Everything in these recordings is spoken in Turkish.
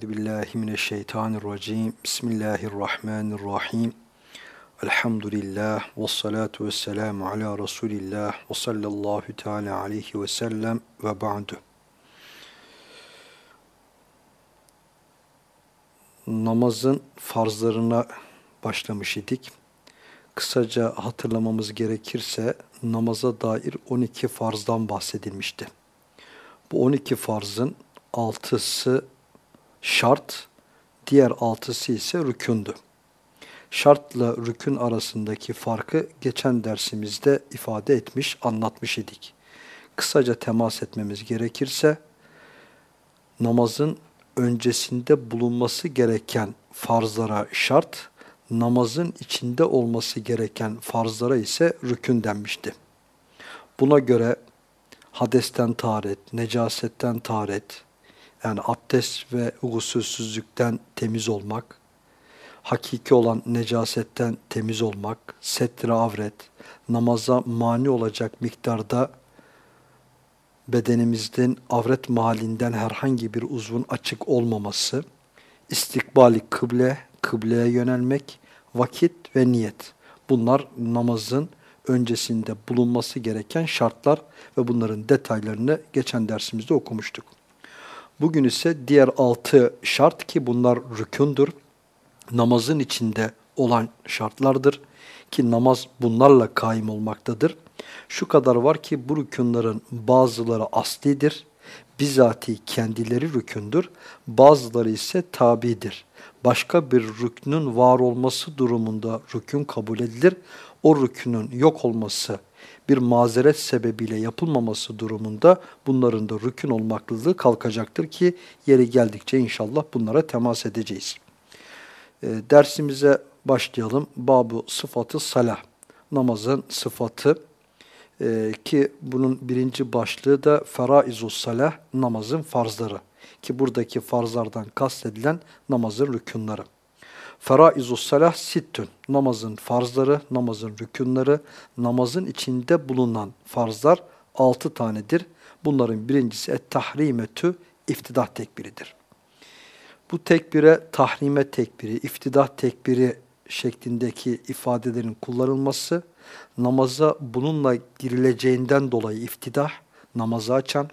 Euzu billahi mineşşeytanirracim. Bismillahirrahmanirrahim. Elhamdülillah ve salatu vesselamu ala Resulillah ve sallallahu teala aleyhi ve sellem ve ba'du. Namazın farzlarına başlamış idik. Kısaca hatırlamamız gerekirse namaza dair 12 farzdan bahsedilmişti. Bu 12 farzın altısı şart, diğer altısı ise rükündü. Şartla rükün arasındaki farkı geçen dersimizde ifade etmiş, anlatmış idik. Kısaca temas etmemiz gerekirse, namazın öncesinde bulunması gereken farzlara şart, namazın içinde olması gereken farzlara ise rükün denmişti. Buna göre hadesten taharet, necasetten taharet, yani abdest ve gusülsüzlükten temiz olmak, hakiki olan necasetten temiz olmak, setre avret, namaza mani olacak miktarda bedenimizden avret mahallinden herhangi bir uzvun açık olmaması, istikbali kıble, kıbleye yönelmek, vakit ve niyet. Bunlar namazın öncesinde bulunması gereken şartlar ve bunların detaylarını geçen dersimizde okumuştuk. Bugün ise diğer altı şart ki bunlar rükündür. Namazın içinde olan şartlardır ki namaz bunlarla kaim olmaktadır. Şu kadar var ki bu rükünlerin bazıları aslidir, bizatihi kendileri rükündür, bazıları ise tabidir. Başka bir rüknün var olması durumunda rükün kabul edilir. O rükünün yok olması bir mazeret sebebiyle yapılmaması durumunda bunların da rükün olmaklılığı kalkacaktır ki yeri geldikçe inşallah bunlara temas edeceğiz. E, dersimize başlayalım. Babu sıfatı salah. Namazın sıfatı e, ki bunun birinci başlığı da feraizus salah, namazın farzları. Ki buradaki farzlardan kastedilen namazın rükünleri. Feraizus salah sittün. Namazın farzları, namazın rükünleri, namazın içinde bulunan farzlar altı tanedir. Bunların birincisi et-tahrimetü iftidah tekbiridir. Bu tekbire tahrime tekbiri, iftidah tekbiri şeklindeki ifadelerin kullanılması, namaza bununla girileceğinden dolayı iftidah, namazı açan,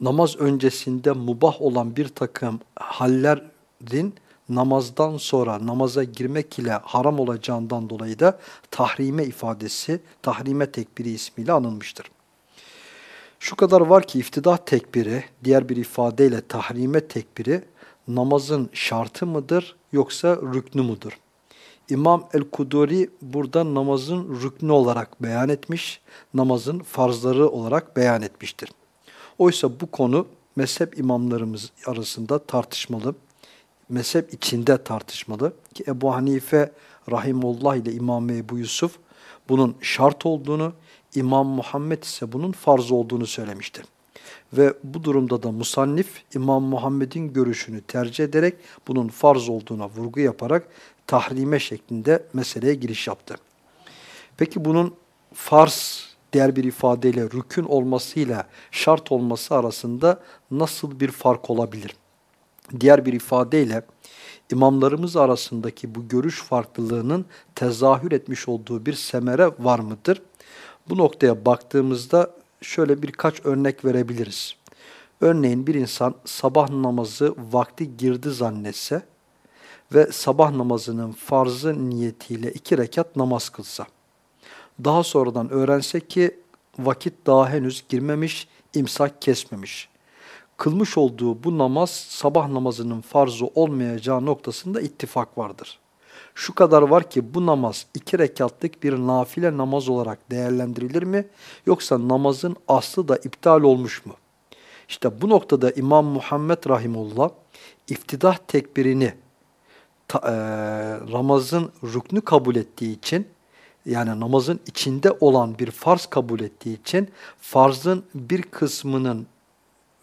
namaz öncesinde mubah olan bir takım hallerin namazdan sonra namaza girmek ile haram olacağından dolayı da tahrime ifadesi, tahrime tekbiri ismiyle anılmıştır. Şu kadar var ki iftidah tekbiri, diğer bir ifadeyle tahrime tekbiri namazın şartı mıdır yoksa rüknü müdür? İmam el-Kuduri burada namazın rüknü olarak beyan etmiş, namazın farzları olarak beyan etmiştir. Oysa bu konu mezhep imamlarımız arasında tartışmalı mezhep içinde tartışmalı. Ki Ebu Hanife Rahimullah ile İmam Ebu Yusuf bunun şart olduğunu, İmam Muhammed ise bunun farz olduğunu söylemiştir. Ve bu durumda da musannif İmam Muhammed'in görüşünü tercih ederek bunun farz olduğuna vurgu yaparak tahrime şeklinde meseleye giriş yaptı. Peki bunun farz diğer bir ifadeyle rükün olmasıyla şart olması arasında nasıl bir fark olabilir? Diğer bir ifadeyle imamlarımız arasındaki bu görüş farklılığının tezahür etmiş olduğu bir semere var mıdır? Bu noktaya baktığımızda şöyle birkaç örnek verebiliriz. Örneğin bir insan sabah namazı vakti girdi zannetse ve sabah namazının farzı niyetiyle iki rekat namaz kılsa. Daha sonradan öğrense ki vakit daha henüz girmemiş, imsak kesmemiş kılmış olduğu bu namaz sabah namazının farzı olmayacağı noktasında ittifak vardır. Şu kadar var ki bu namaz iki rekatlık bir nafile namaz olarak değerlendirilir mi? Yoksa namazın aslı da iptal olmuş mu? İşte bu noktada İmam Muhammed Rahimullah iftidah tekbirini ta, e, Ramaz'ın rüknü kabul ettiği için yani namazın içinde olan bir farz kabul ettiği için farzın bir kısmının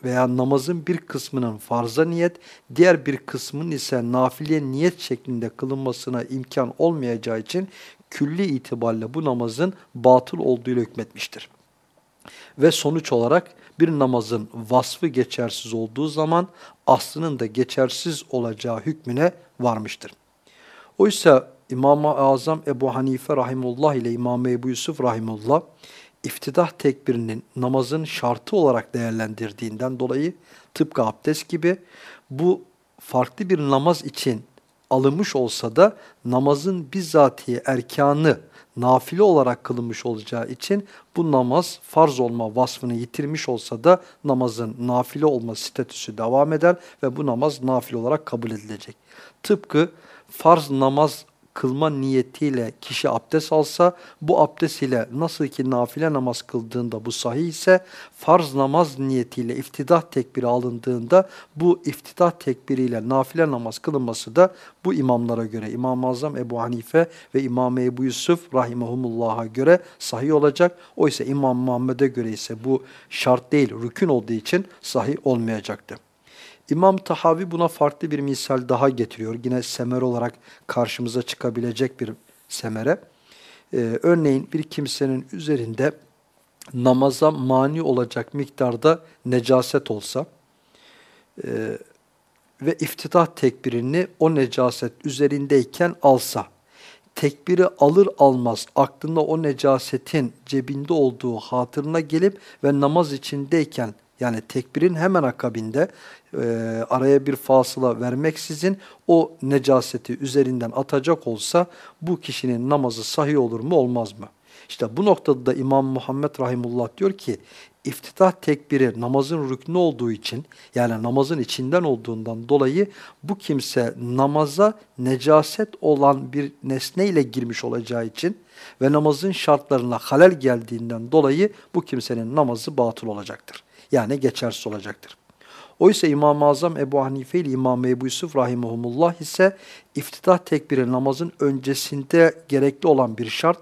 veya namazın bir kısmının farza niyet, diğer bir kısmının ise nafile niyet şeklinde kılınmasına imkan olmayacağı için külli itibariyle bu namazın batıl olduğuyla hükmetmiştir. Ve sonuç olarak bir namazın vasfı geçersiz olduğu zaman aslının da geçersiz olacağı hükmüne varmıştır. Oysa İmam-ı Azam Ebu Hanife Rahimullah ile İmam Ebu Yusuf Rahimullah iftidah tekbirinin namazın şartı olarak değerlendirdiğinden dolayı tıpkı abdest gibi bu farklı bir namaz için alınmış olsa da namazın bizzatihi erkanı nafile olarak kılınmış olacağı için bu namaz farz olma vasfını yitirmiş olsa da namazın nafile olma statüsü devam eder ve bu namaz nafile olarak kabul edilecek. Tıpkı farz namaz kılma niyetiyle kişi abdest alsa bu abdest ile nasıl ki nafile namaz kıldığında bu sahih ise farz namaz niyetiyle iftidah tekbiri alındığında bu iftidah tekbiriyle nafile namaz kılınması da bu imamlara göre İmam-ı Azam Ebu Hanife ve İmam Ebu Yusuf rahimahumullah'a göre sahih olacak. Oysa İmam Muhammed'e göre ise bu şart değil rükün olduğu için sahih olmayacaktı. İmam Tahavi buna farklı bir misal daha getiriyor. Yine semer olarak karşımıza çıkabilecek bir semere. Ee, örneğin bir kimsenin üzerinde namaza mani olacak miktarda necaset olsa e, ve iftitah tekbirini o necaset üzerindeyken alsa, tekbiri alır almaz aklında o necasetin cebinde olduğu hatırına gelip ve namaz içindeyken yani tekbirin hemen akabinde e, araya bir fasıla vermeksizin o necaseti üzerinden atacak olsa bu kişinin namazı sahih olur mu olmaz mı? İşte bu noktada da İmam Muhammed Rahimullah diyor ki iftitah tekbiri namazın rüknü olduğu için yani namazın içinden olduğundan dolayı bu kimse namaza necaset olan bir nesneyle girmiş olacağı için ve namazın şartlarına halel geldiğinden dolayı bu kimsenin namazı batıl olacaktır. Yani geçersiz olacaktır. Oysa İmam-ı Azam Ebu Hanife ile İmam Ebu Yusuf Rahimahumullah ise iftitah tekbiri namazın öncesinde gerekli olan bir şart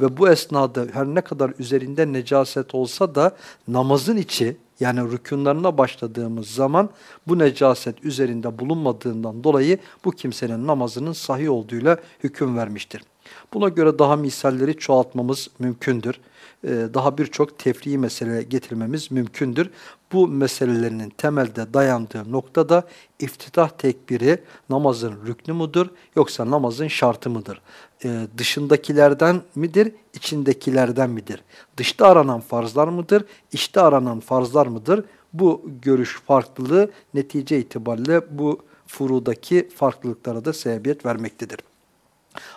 ve bu esnada her ne kadar üzerinde necaset olsa da namazın içi yani rükunlarına başladığımız zaman bu necaset üzerinde bulunmadığından dolayı bu kimsenin namazının sahih olduğuyla hüküm vermiştir. Buna göre daha misalleri çoğaltmamız mümkündür. Ee, daha birçok tefriği mesele getirmemiz mümkündür. Bu meselelerinin temelde dayandığı noktada iftitah tekbiri namazın rüknü müdür yoksa namazın şartı mıdır? Ee, dışındakilerden midir, içindekilerden midir? Dışta aranan farzlar mıdır, içte aranan farzlar mıdır? Bu görüş farklılığı netice itibariyle bu furudaki farklılıklara da sebebiyet vermektedir.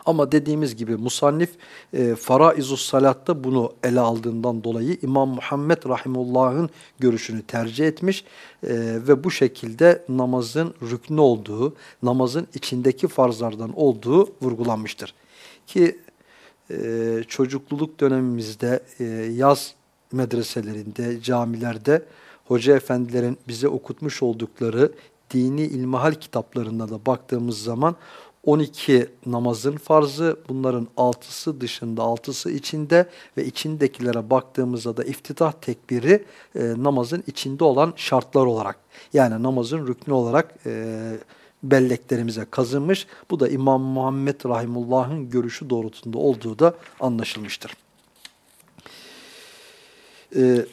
Ama dediğimiz gibi musannif e, Faraizus Salat'ta bunu ele aldığından dolayı İmam Muhammed Rahimullah'ın görüşünü tercih etmiş e, ve bu şekilde namazın rüknü olduğu, namazın içindeki farzlardan olduğu vurgulanmıştır. Ki e, çocukluluk dönemimizde e, yaz medreselerinde, camilerde hoca efendilerin bize okutmuş oldukları dini ilmihal kitaplarına da baktığımız zaman 12 namazın farzı, bunların 6'sı dışında, 6'sı içinde ve içindekilere baktığımızda da iftitah tekbiri e, namazın içinde olan şartlar olarak, yani namazın rüknü olarak e, belleklerimize kazınmış. Bu da İmam Muhammed Rahimullah'ın görüşü doğrultusunda olduğu da anlaşılmıştır. Ee,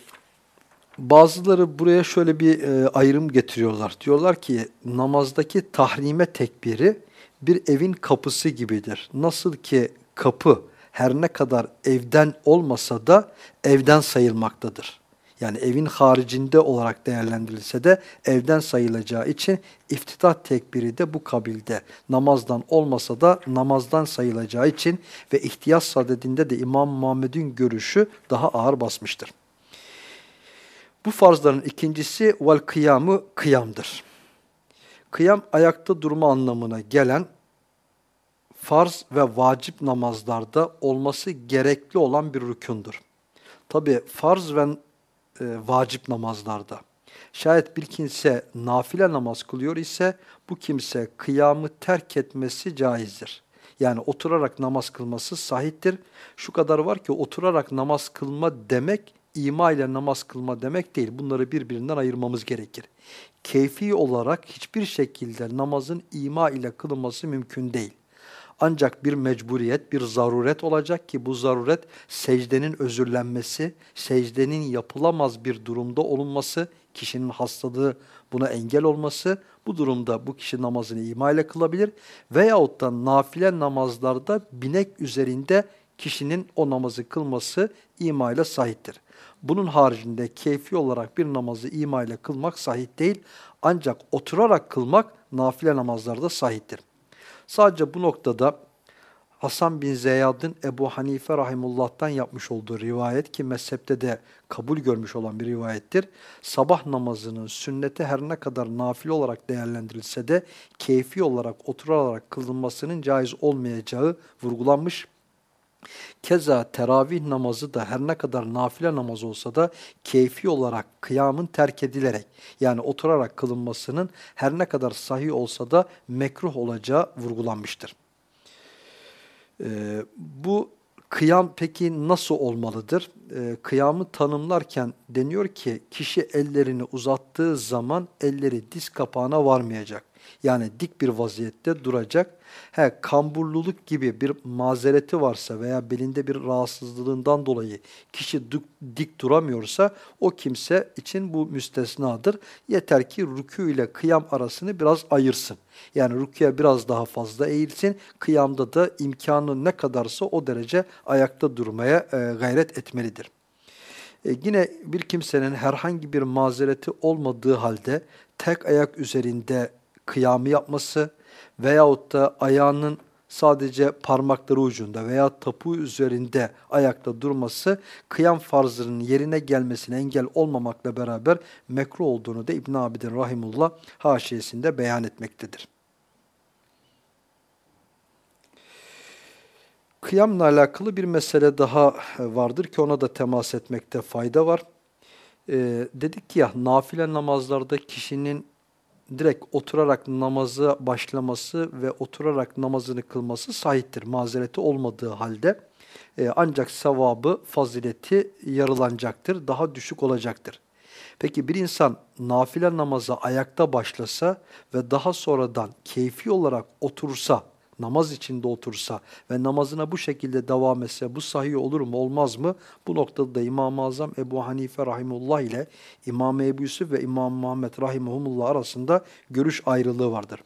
bazıları buraya şöyle bir e, ayrım getiriyorlar. Diyorlar ki namazdaki tahrime tekbiri bir evin kapısı gibidir. Nasıl ki kapı her ne kadar evden olmasa da evden sayılmaktadır. Yani evin haricinde olarak değerlendirilse de evden sayılacağı için iftitah tekbiri de bu kabilde. Namazdan olmasa da namazdan sayılacağı için ve ihtiyaç sadedinde de İmam Muhammed'in görüşü daha ağır basmıştır. Bu farzların ikincisi vel kıyamı kıyamdır. Kıyam ayakta durma anlamına gelen farz ve vacip namazlarda olması gerekli olan bir rükundur. Tabi farz ve e, vacip namazlarda. Şayet bir kimse nafile namaz kılıyor ise bu kimse kıyamı terk etmesi caizdir. Yani oturarak namaz kılması sahiptir. Şu kadar var ki oturarak namaz kılma demek ima ile namaz kılma demek değil. Bunları birbirinden ayırmamız gerekir. Keyfi olarak hiçbir şekilde namazın ima ile kılınması mümkün değil. Ancak bir mecburiyet, bir zaruret olacak ki bu zaruret secdenin özürlenmesi, secdenin yapılamaz bir durumda olunması, kişinin hastalığı buna engel olması, bu durumda bu kişi namazını ima ile kılabilir veyahut da nafile namazlarda binek üzerinde kişinin o namazı kılması ima ile sahiptir. Bunun haricinde keyfi olarak bir namazı ima ile kılmak sahih değil ancak oturarak kılmak nafile namazlarda sahiptir. Sadece bu noktada Hasan bin Zeyyad'ın Ebu Hanife Rahimullah'tan yapmış olduğu rivayet ki mezhepte de kabul görmüş olan bir rivayettir. Sabah namazının sünneti her ne kadar nafile olarak değerlendirilse de keyfi olarak oturarak kılınmasının caiz olmayacağı vurgulanmış. Keza teravih namazı da her ne kadar nafile namaz olsa da keyfi olarak kıyamın terk edilerek yani oturarak kılınmasının her ne kadar sahih olsa da mekruh olacağı vurgulanmıştır. Ee, bu kıyam peki nasıl olmalıdır? Ee, kıyamı tanımlarken deniyor ki kişi ellerini uzattığı zaman elleri diz kapağına varmayacak. Yani dik bir vaziyette duracak. He, kamburluluk gibi bir mazereti varsa veya belinde bir rahatsızlığından dolayı kişi dik, dik duramıyorsa o kimse için bu müstesnadır. Yeter ki rükû ile kıyam arasını biraz ayırsın. Yani rüküye biraz daha fazla eğilsin. Kıyamda da imkanı ne kadarsa o derece ayakta durmaya e, gayret etmelidir. E, yine bir kimsenin herhangi bir mazereti olmadığı halde tek ayak üzerinde kıyamı yapması veyahut da ayağının sadece parmakları ucunda veya tapu üzerinde ayakta durması kıyam farzının yerine gelmesine engel olmamakla beraber mekruh olduğunu da İbn Abidin Rahimullah haşiyesinde beyan etmektedir. Kıyamla alakalı bir mesele daha vardır ki ona da temas etmekte fayda var. Ee, dedik ya nafile namazlarda kişinin direkt oturarak namaza başlaması ve oturarak namazını kılması sahiptir. Mazereti olmadığı halde e, ancak sevabı, fazileti yarılanacaktır, daha düşük olacaktır. Peki bir insan nafile namaza ayakta başlasa ve daha sonradan keyfi olarak otursa, namaz içinde otursa ve namazına bu şekilde devam etse bu sahih olur mu olmaz mı? Bu noktada da İmam-ı Azam Ebu Hanife Rahimullah ile İmam Ebu Yusuf ve İmam Muhammed Rahimullah arasında görüş ayrılığı vardır.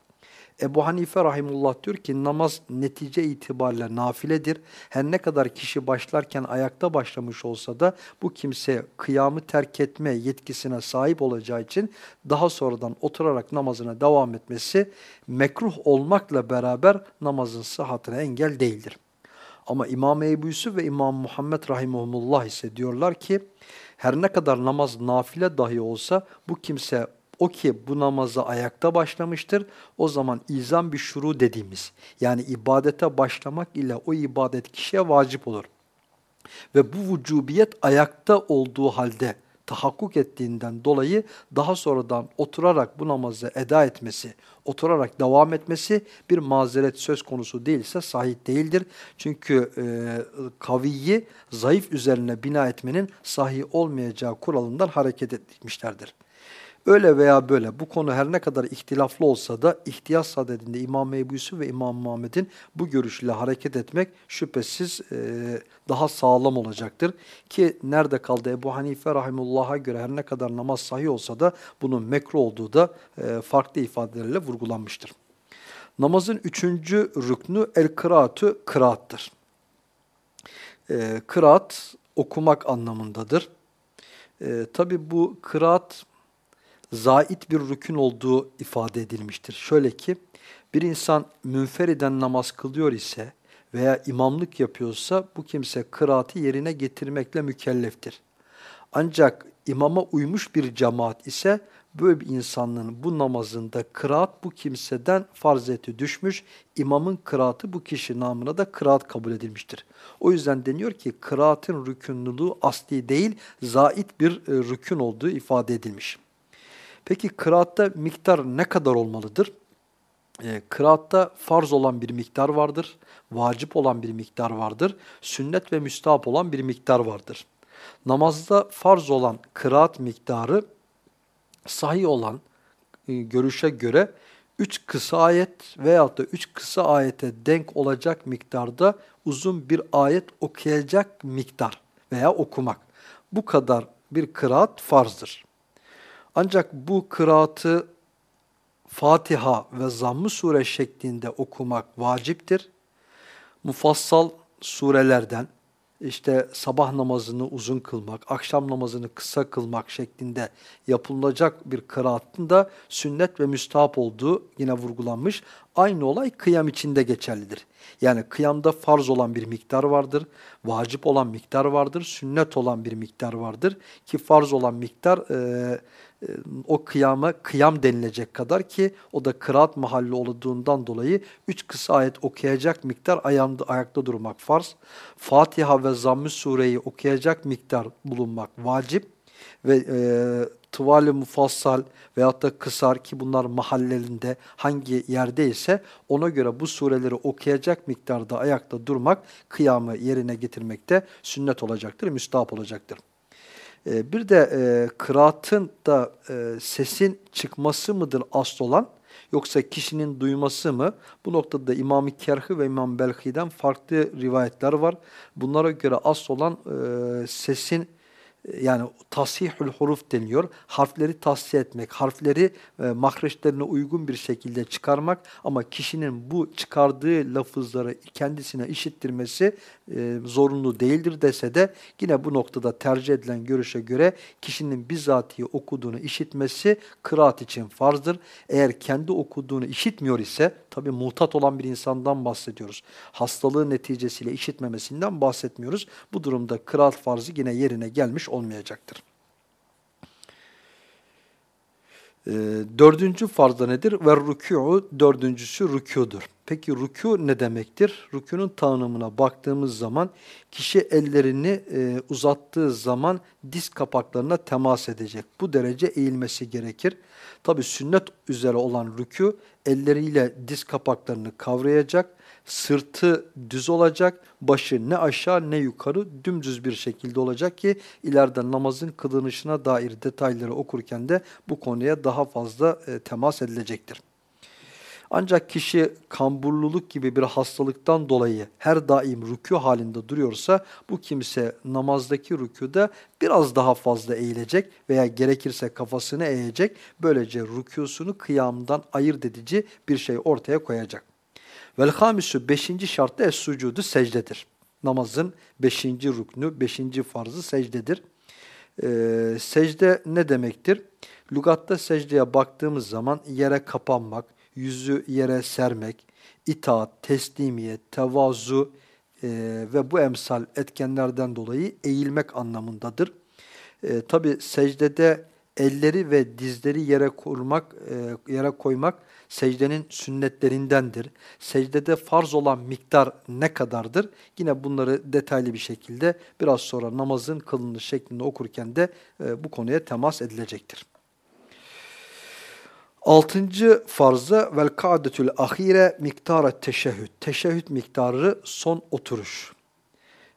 Ebu Hanife rahimullah diyor ki namaz netice itibariyle nafiledir. Her ne kadar kişi başlarken ayakta başlamış olsa da bu kimse kıyamı terk etme yetkisine sahip olacağı için daha sonradan oturarak namazına devam etmesi mekruh olmakla beraber namazın sıhhatine engel değildir. Ama İmam Ebu Yusuf ve İmam Muhammed rahimullah ise diyorlar ki her ne kadar namaz nafile dahi olsa bu kimse o ki bu namaza ayakta başlamıştır. O zaman izam bir şuru dediğimiz yani ibadete başlamak ile o ibadet kişiye vacip olur. Ve bu vücubiyet ayakta olduğu halde tahakkuk ettiğinden dolayı daha sonradan oturarak bu namazı eda etmesi, oturarak devam etmesi bir mazeret söz konusu değilse sahih değildir. Çünkü e, kaviyi zayıf üzerine bina etmenin sahih olmayacağı kuralından hareket etmişlerdir. Öyle veya böyle bu konu her ne kadar ihtilaflı olsa da ihtiyaç sadedinde İmam Ebu Yusuf ve İmam Muhammed'in bu görüşüyle hareket etmek şüphesiz e, daha sağlam olacaktır. Ki nerede kaldı Ebu Hanife Rahimullah'a göre her ne kadar namaz sahih olsa da bunun mekruh olduğu da e, farklı ifadelerle vurgulanmıştır. Namazın üçüncü rüknü el-kıraatü kıraattır. E, kıraat okumak anlamındadır. E, Tabi bu kıraat zait bir rükün olduğu ifade edilmiştir. Şöyle ki bir insan münferiden namaz kılıyor ise veya imamlık yapıyorsa bu kimse kıraati yerine getirmekle mükelleftir. Ancak imama uymuş bir cemaat ise böyle bir insanlığın bu namazında kıraat bu kimseden farziyeti düşmüş, imamın kıraatı bu kişi namına da kıraat kabul edilmiştir. O yüzden deniyor ki kıraatın rükünlülüğü asli değil, zait bir e, rükün olduğu ifade edilmiş. Peki kıraatta miktar ne kadar olmalıdır? E, kıraatta farz olan bir miktar vardır, vacip olan bir miktar vardır, sünnet ve müstahap olan bir miktar vardır. Namazda farz olan kıraat miktarı sahih olan e, görüşe göre üç kısa ayet veyahut da üç kısa ayete denk olacak miktarda uzun bir ayet okuyacak miktar veya okumak. Bu kadar bir kıraat farzdır. Ancak bu kıraatı Fatiha ve Zamm-ı Sure şeklinde okumak vaciptir. Mufassal surelerden işte sabah namazını uzun kılmak, akşam namazını kısa kılmak şeklinde yapılacak bir kıraatın da sünnet ve müstahap olduğu yine vurgulanmış. Aynı olay kıyam içinde geçerlidir. Yani kıyamda farz olan bir miktar vardır, vacip olan miktar vardır, sünnet olan bir miktar vardır. Ki farz olan miktar e, o kıyama kıyam denilecek kadar ki o da kıraat mahalli olduğundan dolayı üç kısa ayet okuyacak miktar ayağında, ayakta durmak farz. Fatiha ve Zamm-ı Sure'yi okuyacak miktar bulunmak vacip ve e, tıval-i mufassal veyahut da kısar ki bunlar mahallelerinde hangi yerdeyse ona göre bu sureleri okuyacak miktarda ayakta durmak kıyamı yerine getirmekte sünnet olacaktır, müstahap olacaktır. E, bir de e, kıraatın da e, sesin çıkması mıdır asıl olan yoksa kişinin duyması mı? Bu noktada İmam-ı Kerhi ve İmam Belhi'den farklı rivayetler var. Bunlara göre asıl olan e, sesin yani tasihül huruf deniliyor. Harfleri tasih etmek, harfleri e, mahreçlerine uygun bir şekilde çıkarmak ama kişinin bu çıkardığı lafızları kendisine işittirmesi e, zorunlu değildir dese de yine bu noktada tercih edilen görüşe göre kişinin bizatihi okuduğunu işitmesi kıraat için farzdır. Eğer kendi okuduğunu işitmiyor ise tabi muhtat olan bir insandan bahsediyoruz. Hastalığı neticesiyle işitmemesinden bahsetmiyoruz. Bu durumda kıraat farzı yine yerine gelmiş olmayacaktır. E, dördüncü farzda nedir? Ve rükû'u dördüncüsü rükûdur. Peki rükû ne demektir? Rükûnun tanımına baktığımız zaman kişi ellerini e, uzattığı zaman diz kapaklarına temas edecek. Bu derece eğilmesi gerekir. Tabi sünnet üzere olan rükû elleriyle diz kapaklarını kavrayacak sırtı düz olacak, başı ne aşağı ne yukarı dümdüz bir şekilde olacak ki ileride namazın kılınışına dair detayları okurken de bu konuya daha fazla e, temas edilecektir. Ancak kişi kamburluluk gibi bir hastalıktan dolayı her daim rükû halinde duruyorsa bu kimse namazdaki rükûda biraz daha fazla eğilecek veya gerekirse kafasını eğecek. Böylece rükûsunu kıyamdan ayırt edici bir şey ortaya koyacak. Vel hamisu beşinci şartta es sucudu secdedir. Namazın beşinci ruknu, beşinci farzı secdedir. Ee, secde ne demektir? Lugatta secdeye baktığımız zaman yere kapanmak, yüzü yere sermek, itaat, teslimiyet, tevazu e, ve bu emsal etkenlerden dolayı eğilmek anlamındadır. E, Tabi secdede elleri ve dizleri yere kurmak, e, yere koymak secdenin sünnetlerindendir. Secdede farz olan miktar ne kadardır? Yine bunları detaylı bir şekilde biraz sonra namazın kılınış şeklinde okurken de e, bu konuya temas edilecektir. Altıncı farzı vel kaadetül ahire miktara teşehhüd. Teşehhüd miktarı son oturuş.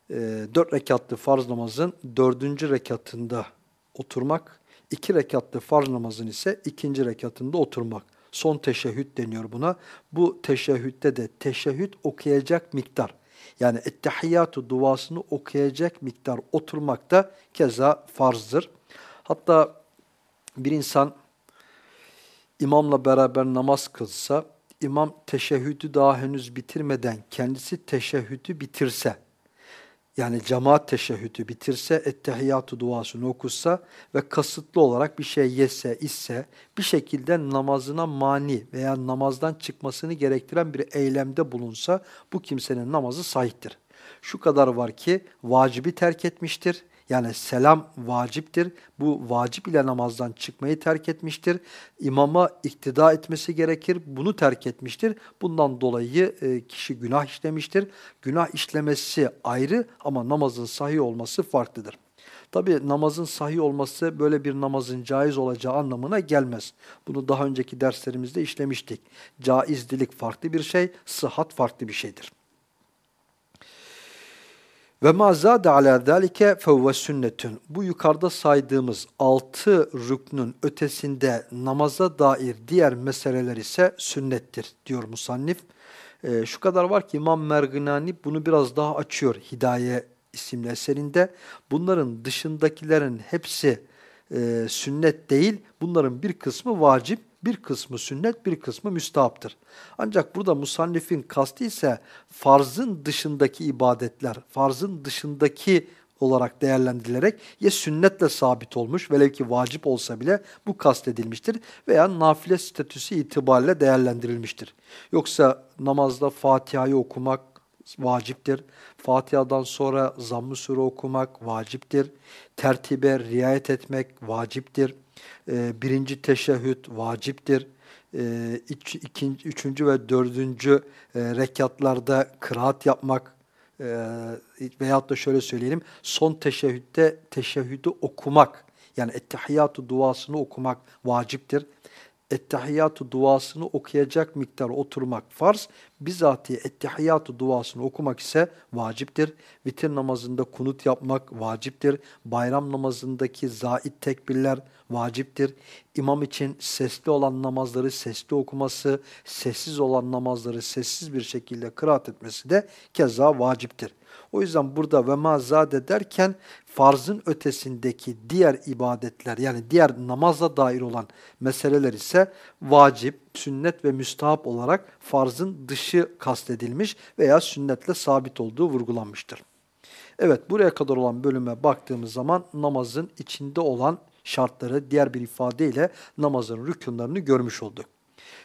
E, dört rekatlı farz namazın dördüncü rekatında oturmak, iki rekatlı farz namazın ise ikinci rekatında oturmak. Son teşehhüd deniyor buna. Bu teşehhütte de teşehhüd okuyacak miktar. Yani ettehiyyatü duasını okuyacak miktar oturmak da keza farzdır. Hatta bir insan imamla beraber namaz kılsa, imam teşehhüdü daha henüz bitirmeden kendisi teşehhüdü bitirse, yani cemaat teşehhüdü bitirse, ettehiyyatü duasını okusa ve kasıtlı olarak bir şey yese, isse, bir şekilde namazına mani veya namazdan çıkmasını gerektiren bir eylemde bulunsa, bu kimsenin namazı sahiptir. Şu kadar var ki vacibi terk etmiştir yani selam vaciptir. Bu vacip ile namazdan çıkmayı terk etmiştir. İmama iktida etmesi gerekir. Bunu terk etmiştir. Bundan dolayı e, kişi günah işlemiştir. Günah işlemesi ayrı ama namazın sahih olması farklıdır. Tabi namazın sahih olması böyle bir namazın caiz olacağı anlamına gelmez. Bunu daha önceki derslerimizde işlemiştik. Caizdilik farklı bir şey, sıhhat farklı bir şeydir. Ve ma zâde alâ zâlike fevve sünnetün. Bu yukarıda saydığımız altı rüknün ötesinde namaza dair diğer meseleler ise sünnettir diyor musannif. E, şu kadar var ki İmam Merginani bunu biraz daha açıyor Hidaye isimli eserinde. Bunların dışındakilerin hepsi e, sünnet değil, bunların bir kısmı vacip, bir kısmı sünnet, bir kısmı müstahaptır. Ancak burada musannifin kastı ise farzın dışındaki ibadetler, farzın dışındaki olarak değerlendirilerek ya sünnetle sabit olmuş velev ki vacip olsa bile bu kastedilmiştir veya nafile statüsü itibariyle değerlendirilmiştir. Yoksa namazda Fatiha'yı okumak vaciptir. Fatiha'dan sonra zamm-ı okumak vaciptir. Tertibe riayet etmek vaciptir. Ee, birinci teşehhüd vaciptir. Ee, ikinci, üçüncü ve dördüncü e, rekatlarda kıraat yapmak e, veyahut da şöyle söyleyelim son teşehhütte teşehhüdü okumak yani ettehiyyatü duasını okumak vaciptir ettehiyyatü duasını okuyacak miktar oturmak farz, bizatihi ettehiyyatü duasını okumak ise vaciptir. Vitir namazında kunut yapmak vaciptir. Bayram namazındaki zait tekbirler vaciptir. İmam için sesli olan namazları sesli okuması, sessiz olan namazları sessiz bir şekilde kıraat etmesi de keza vaciptir. O yüzden burada ve ma zade derken farzın ötesindeki diğer ibadetler yani diğer namaza dair olan meseleler ise vacip, sünnet ve müstahap olarak farzın dışı kastedilmiş veya sünnetle sabit olduğu vurgulanmıştır. Evet buraya kadar olan bölüme baktığımız zaman namazın içinde olan şartları diğer bir ifadeyle namazın rükunlarını görmüş olduk.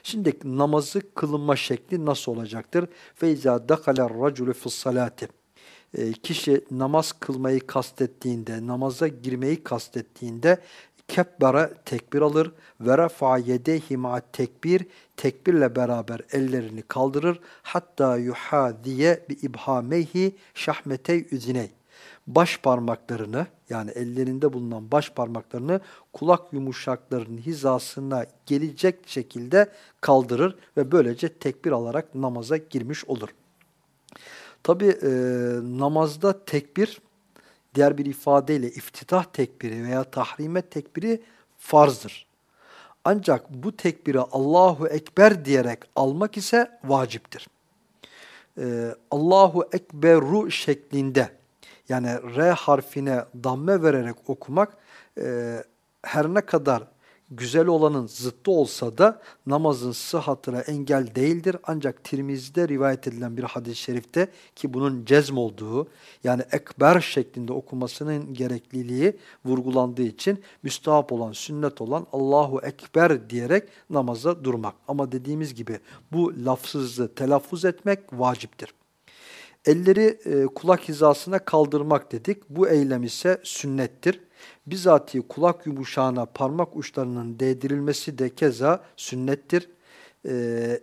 Şimdi namazı kılınma şekli nasıl olacaktır? فَاِذَا دَخَلَ الرَّجُلُ فِي الصَّلَاتِ e, kişi namaz kılmayı kastettiğinde, namaza girmeyi kastettiğinde kebbara tekbir alır ve rafa yedehi tekbir tekbirle beraber ellerini kaldırır hatta yuhadiye bi ibhameyhi şahmetey üzüney baş parmaklarını yani ellerinde bulunan baş parmaklarını kulak yumuşaklarının hizasına gelecek şekilde kaldırır ve böylece tekbir alarak namaza girmiş olur. Tabi e, namazda tekbir diğer bir ifadeyle iftitah tekbiri veya tahrime tekbiri farzdır. Ancak bu tekbiri Allahu Ekber diyerek almak ise vaciptir. Ee, Allahu Ekberu şeklinde yani R harfine damme vererek okumak e, her ne kadar güzel olanın zıttı olsa da namazın sıhhatına engel değildir. Ancak Tirmizi'de rivayet edilen bir hadis-i şerifte ki bunun cezm olduğu yani ekber şeklinde okumasının gerekliliği vurgulandığı için müstahap olan, sünnet olan Allahu Ekber diyerek namaza durmak. Ama dediğimiz gibi bu lafsızı telaffuz etmek vaciptir. Elleri e, kulak hizasına kaldırmak dedik. Bu eylem ise sünnettir. Bizatihi kulak yumuşağına parmak uçlarının değdirilmesi de keza sünnettir. E,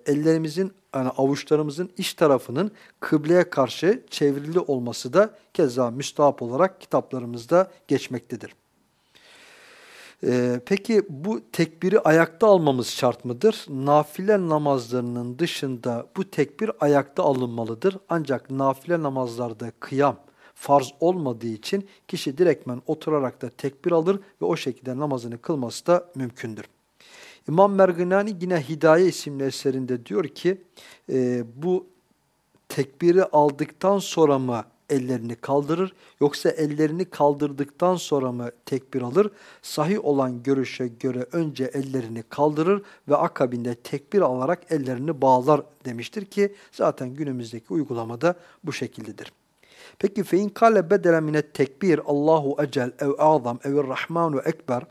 ellerimizin, yani avuçlarımızın iç tarafının kıbleye karşı çevrili olması da keza müstahap olarak kitaplarımızda geçmektedir. Ee, peki bu tekbiri ayakta almamız şart mıdır? Nafile namazlarının dışında bu tekbir ayakta alınmalıdır. Ancak nafile namazlarda kıyam farz olmadığı için kişi direktmen oturarak da tekbir alır ve o şekilde namazını kılması da mümkündür. İmam Merginani yine Hidaye isimli eserinde diyor ki e, bu tekbiri aldıktan sonra mı ellerini kaldırır yoksa ellerini kaldırdıktan sonra mı tekbir alır? Sahih olan görüşe göre önce ellerini kaldırır ve akabinde tekbir alarak ellerini bağlar demiştir ki zaten günümüzdeki uygulamada bu şekildedir. Peki fe in kale bedelen minet tekbir Allahu ecel ev azam ev rahmanu ekber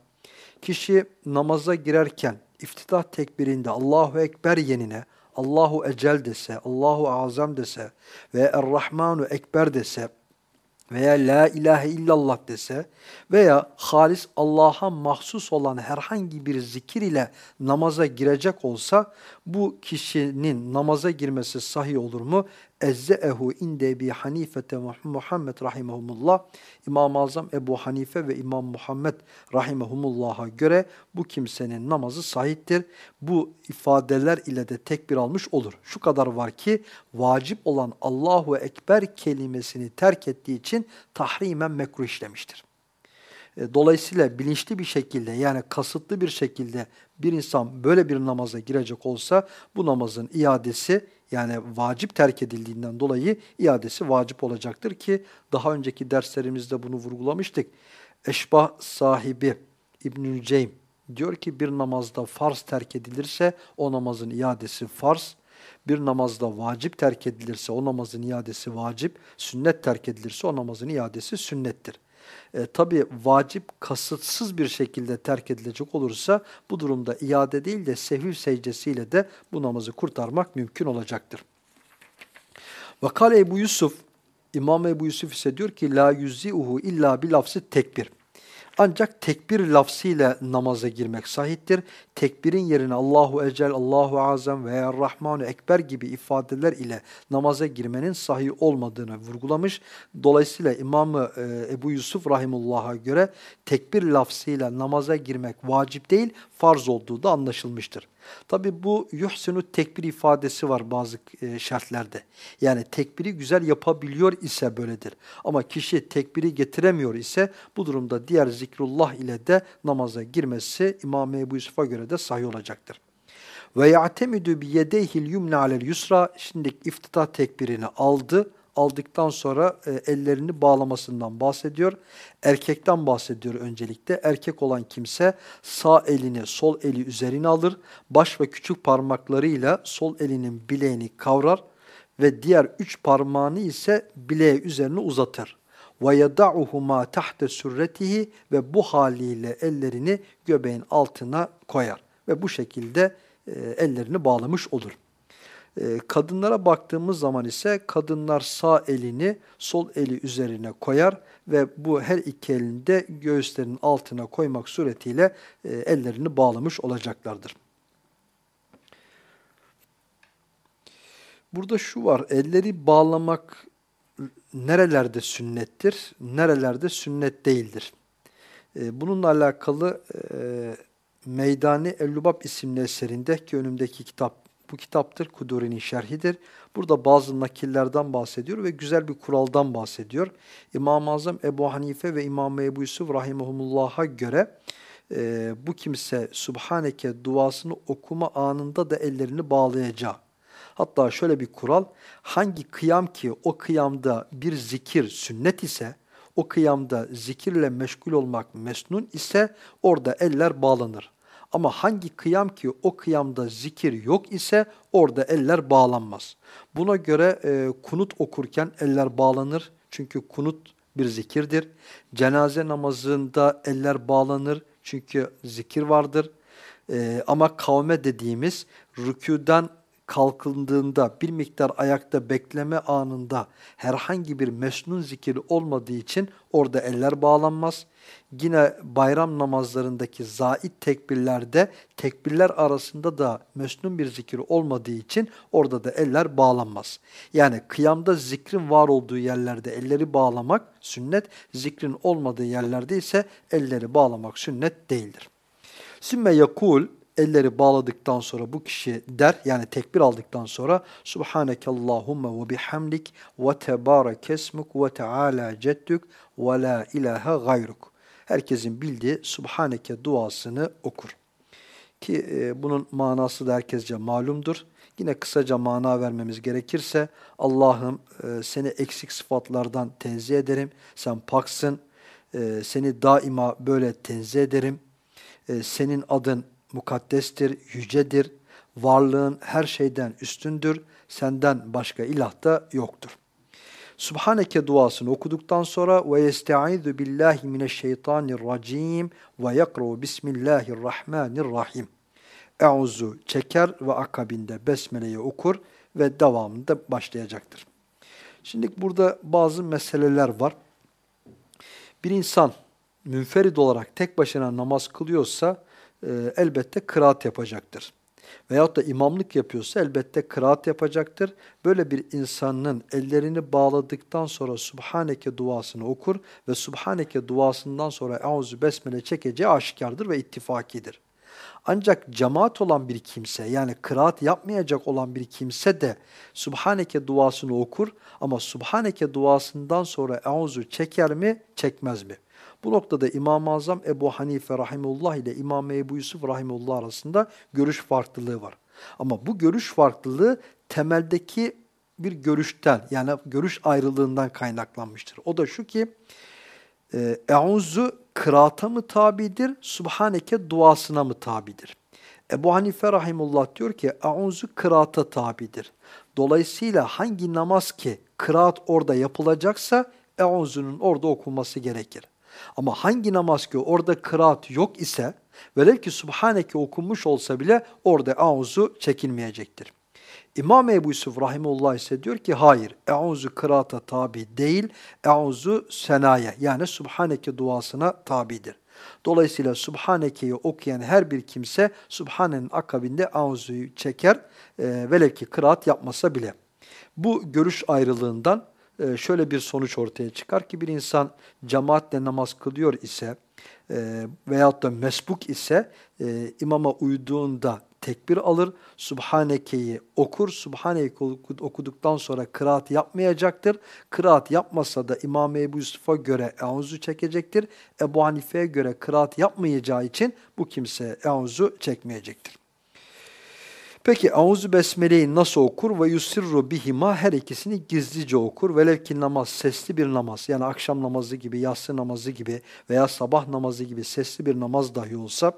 kişi namaza girerken iftitah tekbirinde Allahu ekber yenine Allahu ecel dese, Allahu azam dese ve Er-Rahmanu ekber dese veya la ilahe illallah dese veya halis Allah'a mahsus olan herhangi bir zikir ile namaza girecek olsa bu kişinin namaza girmesi sahih olur mu? Ezze'ehu inde Ebi Hanifete Muhammed rahimahumullah İmam-ı Azam Ebu Hanife ve İmam Muhammed rahimahumullah'a göre bu kimsenin namazı sahiptir. Bu ifadeler ile de tekbir almış olur. Şu kadar var ki vacip olan Allahu Ekber kelimesini terk ettiği için tahrimen mekruh işlemiştir. E, dolayısıyla bilinçli bir şekilde yani kasıtlı bir şekilde bir insan böyle bir namaza girecek olsa bu namazın iadesi yani vacip terk edildiğinden dolayı iadesi vacip olacaktır ki daha önceki derslerimizde bunu vurgulamıştık. Eşbah sahibi İbnül Ceym diyor ki bir namazda farz terk edilirse o namazın iadesi farz. Bir namazda vacip terk edilirse o namazın iadesi vacip. Sünnet terk edilirse o namazın iadesi sünnettir. E, Tabi vacip kasıtsız bir şekilde terk edilecek olursa bu durumda iade değil de sehvi secdesiyle de bu namazı kurtarmak mümkün olacaktır. Vakale Ebu Yusuf, İmam Ebu Yusuf ise diyor ki la yüzzi'uhu illa bir lafzı tekbir. Ancak tekbir lafzıyla namaza girmek sahiptir. Tekbirin yerine Allahu Ecel, Allahu Azam veya Rahmanu Ekber gibi ifadeler ile namaza girmenin sahih olmadığını vurgulamış. Dolayısıyla İmamı e, Ebu Yusuf Rahimullah'a göre tekbir lafzıyla namaza girmek vacip değil, farz olduğu da anlaşılmıştır. Tabi bu yuhsinu tekbir ifadesi var bazı e, şartlarda. Yani tekbiri güzel yapabiliyor ise böyledir. Ama kişi tekbiri getiremiyor ise bu durumda diğer zikrullah ile de namaza girmesi İmam Ebu Yusuf'a göre de sahih olacaktır. Ve ya'temidu bi yedeyhil yumna alel yusra. Şimdi iftitah tekbirini aldı aldıktan sonra e, ellerini bağlamasından bahsediyor. Erkekten bahsediyor öncelikle. Erkek olan kimse sağ elini sol eli üzerine alır. Baş ve küçük parmaklarıyla sol elinin bileğini kavrar ve diğer üç parmağını ise bileği üzerine uzatır. وَيَدَعُهُمَا tahte sürretihi ve bu haliyle ellerini göbeğin altına koyar. Ve bu şekilde e, ellerini bağlamış olur. Ee, kadınlara baktığımız zaman ise kadınlar sağ elini sol eli üzerine koyar ve bu her iki elini de göğüslerinin altına koymak suretiyle e, ellerini bağlamış olacaklardır. Burada şu var, elleri bağlamak nerelerde sünnettir, nerelerde sünnet değildir. E, bununla alakalı e, Meydani El-Lubab isimli eserinde ki önümdeki kitap bu kitaptır. Kuduri'nin şerhidir. Burada bazı nakillerden bahsediyor ve güzel bir kuraldan bahsediyor. İmam-ı Azam Ebu Hanife ve İmam Ebu Yusuf Rahimahumullah'a göre e, bu kimse Subhaneke duasını okuma anında da ellerini bağlayacağı. Hatta şöyle bir kural, hangi kıyam ki o kıyamda bir zikir sünnet ise, o kıyamda zikirle meşgul olmak mesnun ise orada eller bağlanır. Ama hangi kıyam ki o kıyamda zikir yok ise orada eller bağlanmaz. Buna göre e, kunut okurken eller bağlanır. Çünkü kunut bir zikirdir. Cenaze namazında eller bağlanır. Çünkü zikir vardır. E, ama kavme dediğimiz rüküden kalkındığında bir miktar ayakta bekleme anında herhangi bir mesnun zikir olmadığı için orada eller bağlanmaz. Yine bayram namazlarındaki zait tekbirlerde tekbirler arasında da mesnun bir zikir olmadığı için orada da eller bağlanmaz. Yani kıyamda zikrin var olduğu yerlerde elleri bağlamak sünnet, zikrin olmadığı yerlerde ise elleri bağlamak sünnet değildir. Sümme yakul elleri bağladıktan sonra bu kişi der yani tekbir aldıktan sonra Subhaneke Allahumma ve bihamdik ve tebarek esmuk ve teala ceddük ve la ilahe gayruk. Herkesin bildiği Subhaneke duasını okur. Ki e, bunun manası da herkesce malumdur. Yine kısaca mana vermemiz gerekirse Allah'ım e, seni eksik sıfatlardan tenzih ederim. Sen paksın. E, seni daima böyle tenzih ederim. E, senin adın mukaddestir, yücedir, varlığın her şeyden üstündür, senden başka ilah da yoktur. Subhaneke duasını okuduktan sonra ve yestaizu billahi mineşşeytanirracim ve yakra'u bismillahirrahmanirrahim. Euzu çeker ve akabinde besmeleyi okur ve devamında başlayacaktır. Şimdi burada bazı meseleler var. Bir insan münferid olarak tek başına namaz kılıyorsa e, elbette kıraat yapacaktır. Veyahut da imamlık yapıyorsa elbette kıraat yapacaktır. Böyle bir insanın ellerini bağladıktan sonra Subhaneke duasını okur ve Subhaneke duasından sonra Euzu Besmele çekeceği aşikardır ve ittifakidir. Ancak cemaat olan bir kimse yani kıraat yapmayacak olan bir kimse de Subhaneke duasını okur ama Subhaneke duasından sonra Euzu çeker mi çekmez mi? Bu noktada İmam-ı Azam Ebu Hanife Rahimullah ile İmam Ebu Yusuf Rahimullah arasında görüş farklılığı var. Ama bu görüş farklılığı temeldeki bir görüşten yani görüş ayrılığından kaynaklanmıştır. O da şu ki e, Eûzu kıraata mı tabidir, Subhaneke duasına mı tabidir? Ebu Hanife Rahimullah diyor ki Eûzu kıraata tabidir. Dolayısıyla hangi namaz ki kıraat orada yapılacaksa Eûzu'nun orada okunması gerekir. Ama hangi namaz ki orada kıraat yok ise velev ki Subhaneke okunmuş olsa bile orada Eûzu çekilmeyecektir. İmam Ebu Yusuf Rahimullah ise diyor ki hayır, Eûzu kıraata tabi değil, Eûzu senaya yani Subhaneke duasına tabidir. Dolayısıyla Subhaneke'yi okuyan her bir kimse Subhane'nin akabinde Eûzu'yu çeker, e, velev ki kıraat yapmasa bile. Bu görüş ayrılığından e, şöyle bir sonuç ortaya çıkar ki bir insan cemaatle namaz kılıyor ise e, veyahut da mesbuk ise e, imama uyduğunda tekbir alır, Subhaneke'yi okur, Subhaneke'yi okuduktan sonra kıraat yapmayacaktır. Kıraat yapmasa da İmam Ebu Yusuf'a göre Euzu çekecektir. Ebu Hanife'ye göre kıraat yapmayacağı için bu kimse Euzu çekmeyecektir. Peki Auzu Besmele'yi nasıl okur? Ve yusirru bihima her ikisini gizlice okur. Velev ki namaz sesli bir namaz yani akşam namazı gibi, yatsı namazı gibi veya sabah namazı gibi sesli bir namaz dahi olsa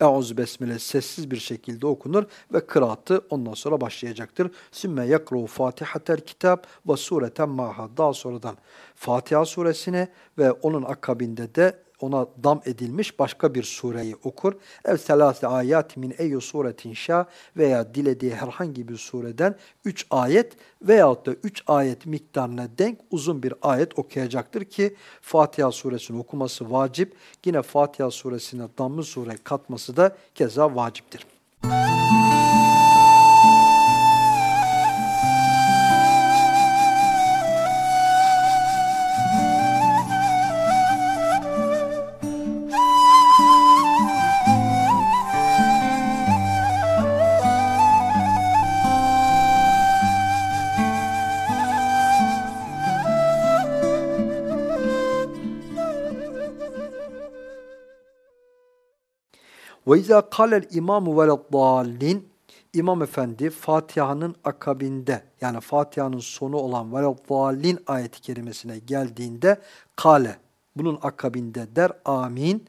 Euzu Besmele sessiz bir şekilde okunur ve kıraatı ondan sonra başlayacaktır. Sümme yakru Fatihatel kitap ve sureten maha. Daha sonradan Fatiha suresine ve onun akabinde de ona dam edilmiş başka bir sureyi okur. Ev selâse ayat min eyyu suretin şâ veya dilediği herhangi bir sureden üç ayet veyahut da üç ayet miktarına denk uzun bir ayet okuyacaktır ki Fatiha suresini okuması vacip. Yine Fatiha suresine damlı sure katması da keza vaciptir. Ve izâ kâlel imâmu veleddâllin İmam Efendi Fatiha'nın akabinde yani Fatiha'nın sonu olan veleddâllin ayeti kerimesine geldiğinde kale bunun akabinde der amin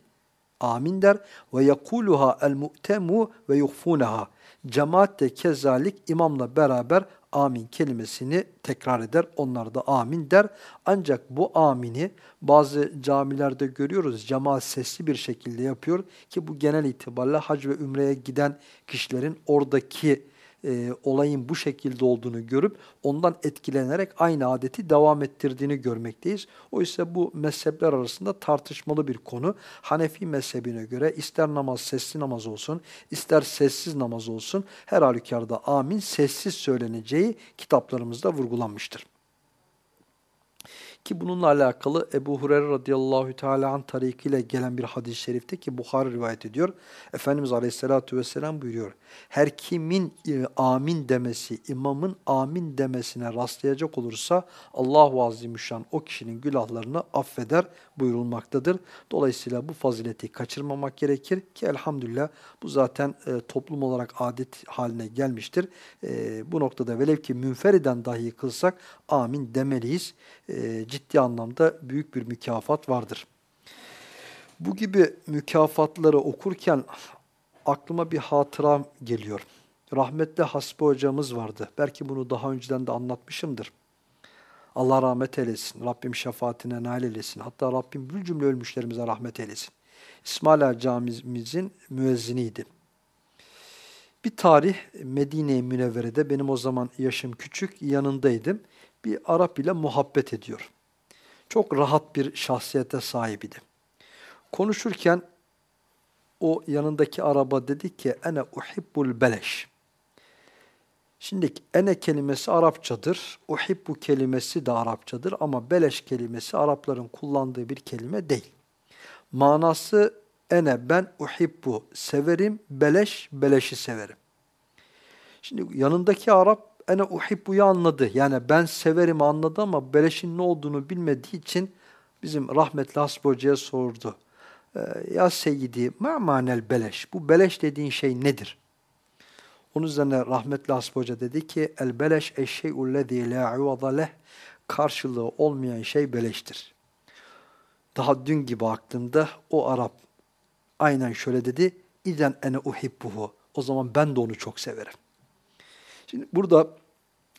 amin der. Ve yekuluha el mu'temu ve yuhfunaha cemaat de kezalik imamla beraber amin kelimesini tekrar eder. Onlar da amin der. Ancak bu amini bazı camilerde görüyoruz. Cemaat sesli bir şekilde yapıyor ki bu genel itibariyle hac ve ümreye giden kişilerin oradaki e, olayın bu şekilde olduğunu görüp ondan etkilenerek aynı adeti devam ettirdiğini görmekteyiz. Oysa bu mezhepler arasında tartışmalı bir konu. Hanefi mezhebine göre ister namaz sesli namaz olsun, ister sessiz namaz olsun her halükarda amin sessiz söyleneceği kitaplarımızda vurgulanmıştır. Ki bununla alakalı Ebu Hureyre radıyallahu teala an tarikiyle gelen bir hadis-i şerifte ki Bukhari rivayet ediyor. Efendimiz aleyhissalatu vesselam buyuruyor. Her kimin e, amin demesi, imamın amin demesine rastlayacak olursa Allahu Azimüşşan o kişinin günahlarını affeder buyurulmaktadır. Dolayısıyla bu fazileti kaçırmamak gerekir ki elhamdülillah bu zaten e, toplum olarak adet haline gelmiştir. E, bu noktada velev ki münferiden dahi kılsak amin demeliyiz. E, ciddi anlamda büyük bir mükafat vardır. Bu gibi mükafatları okurken aklıma bir hatıra geliyor. Rahmetli Hasbi hocamız vardı. Belki bunu daha önceden de anlatmışımdır. Allah rahmet eylesin. Rabbim şefaatine nail eylesin. Hatta Rabbim bir cümle ölmüşlerimize rahmet eylesin. İsmaila camimizin müezziniydi. Bir tarih Medine-i Münevvere'de benim o zaman yaşım küçük yanındaydım. Bir Arap ile muhabbet ediyor. Çok rahat bir şahsiyete sahip idi. Konuşurken o yanındaki araba dedi ki ene uhibbul beleş. Şimdi ene kelimesi Arapçadır. Uhibbu kelimesi de Arapçadır ama beleş kelimesi Arapların kullandığı bir kelime değil. Manası ene ben uhibbu severim, beleş beleşi severim. Şimdi yanındaki Arap ene uhibbu'yu anladı. Yani ben severim anladı ama beleşin ne olduğunu bilmediği için bizim rahmetli Hasbi sordu. Ee, ya seyyidi ma manel beleş. Bu beleş dediğin şey nedir? Onun üzerine rahmetli Hasbi Hoca dedi ki el beleş eşşey'ullezî lâ ivada karşılığı olmayan şey beleştir. Daha dün gibi aklımda o Arap aynen şöyle dedi. İzen ene uhibbuhu. O zaman ben de onu çok severim. Şimdi burada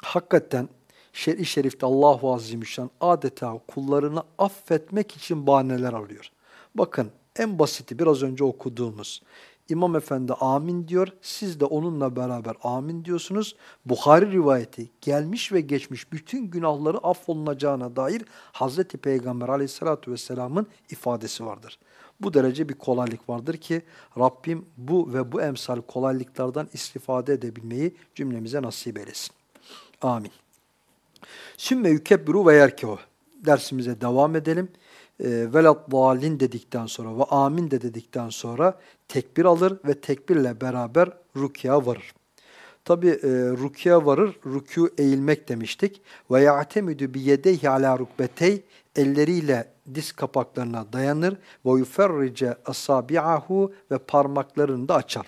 hakikaten şer'i şerifte Allahu Azimüşşan adeta kullarını affetmek için bahaneler alıyor. Bakın en basiti biraz önce okuduğumuz İmam Efendi amin diyor. Siz de onunla beraber amin diyorsunuz. Bukhari rivayeti gelmiş ve geçmiş bütün günahları affolunacağına dair Hazreti Peygamber aleyhissalatü vesselamın ifadesi vardır. Bu derece bir kolaylık vardır ki Rabbim bu ve bu emsal kolaylıklardan istifade edebilmeyi cümlemize nasip eylesin. Amin. Sümme yukebbiru ve yerkehu. Dersimize devam edelim. E, velat dalin dedikten sonra ve amin de dedikten sonra tekbir alır ve tekbirle beraber rukiya varır. Tabi e, rukiya varır, rükû eğilmek demiştik. Ve ya'temüdü bi yedeyhi ala rukbetey elleriyle diz kapaklarına dayanır ve yuferrice asabi'ahu ve parmaklarını da açar.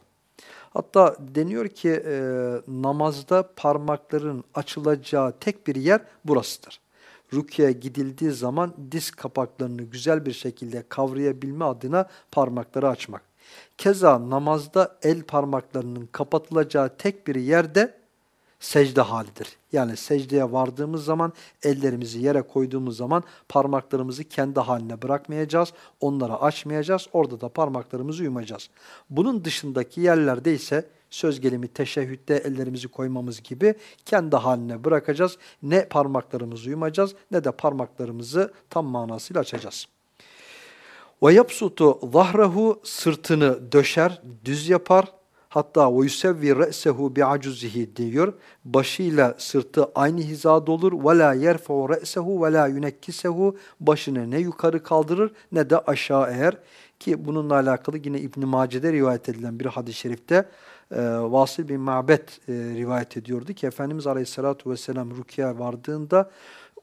Hatta deniyor ki e, namazda parmakların açılacağı tek bir yer burasıdır. Rukiye gidildiği zaman diz kapaklarını güzel bir şekilde kavrayabilme adına parmakları açmak. Keza namazda el parmaklarının kapatılacağı tek bir yerde secde halidir. Yani secdeye vardığımız zaman ellerimizi yere koyduğumuz zaman parmaklarımızı kendi haline bırakmayacağız. Onlara açmayacağız. Orada da parmaklarımızı yumacağız. Bunun dışındaki yerlerde ise söz gelimi teşehhütte ellerimizi koymamız gibi kendi haline bırakacağız. Ne parmaklarımızı yumacağız ne de parmaklarımızı tam manasıyla açacağız. Ve yapsutu zahrehu sırtını döşer, düz yapar. Hatta ve yusevvi re'sehu bi'acuzihi diyor. Başıyla sırtı aynı hizada olur. Yerfe'u re'sehu ve la yunekkisehu. Başını ne yukarı kaldırır ne de aşağı eğer. Ki bununla alakalı yine İbn-i Mace'de rivayet edilen bir hadis-i şerifte e, Vasıl bin Ma'bet e, rivayet ediyordu ki Efendimiz Aleyhisselatü Vesselam rukiye vardığında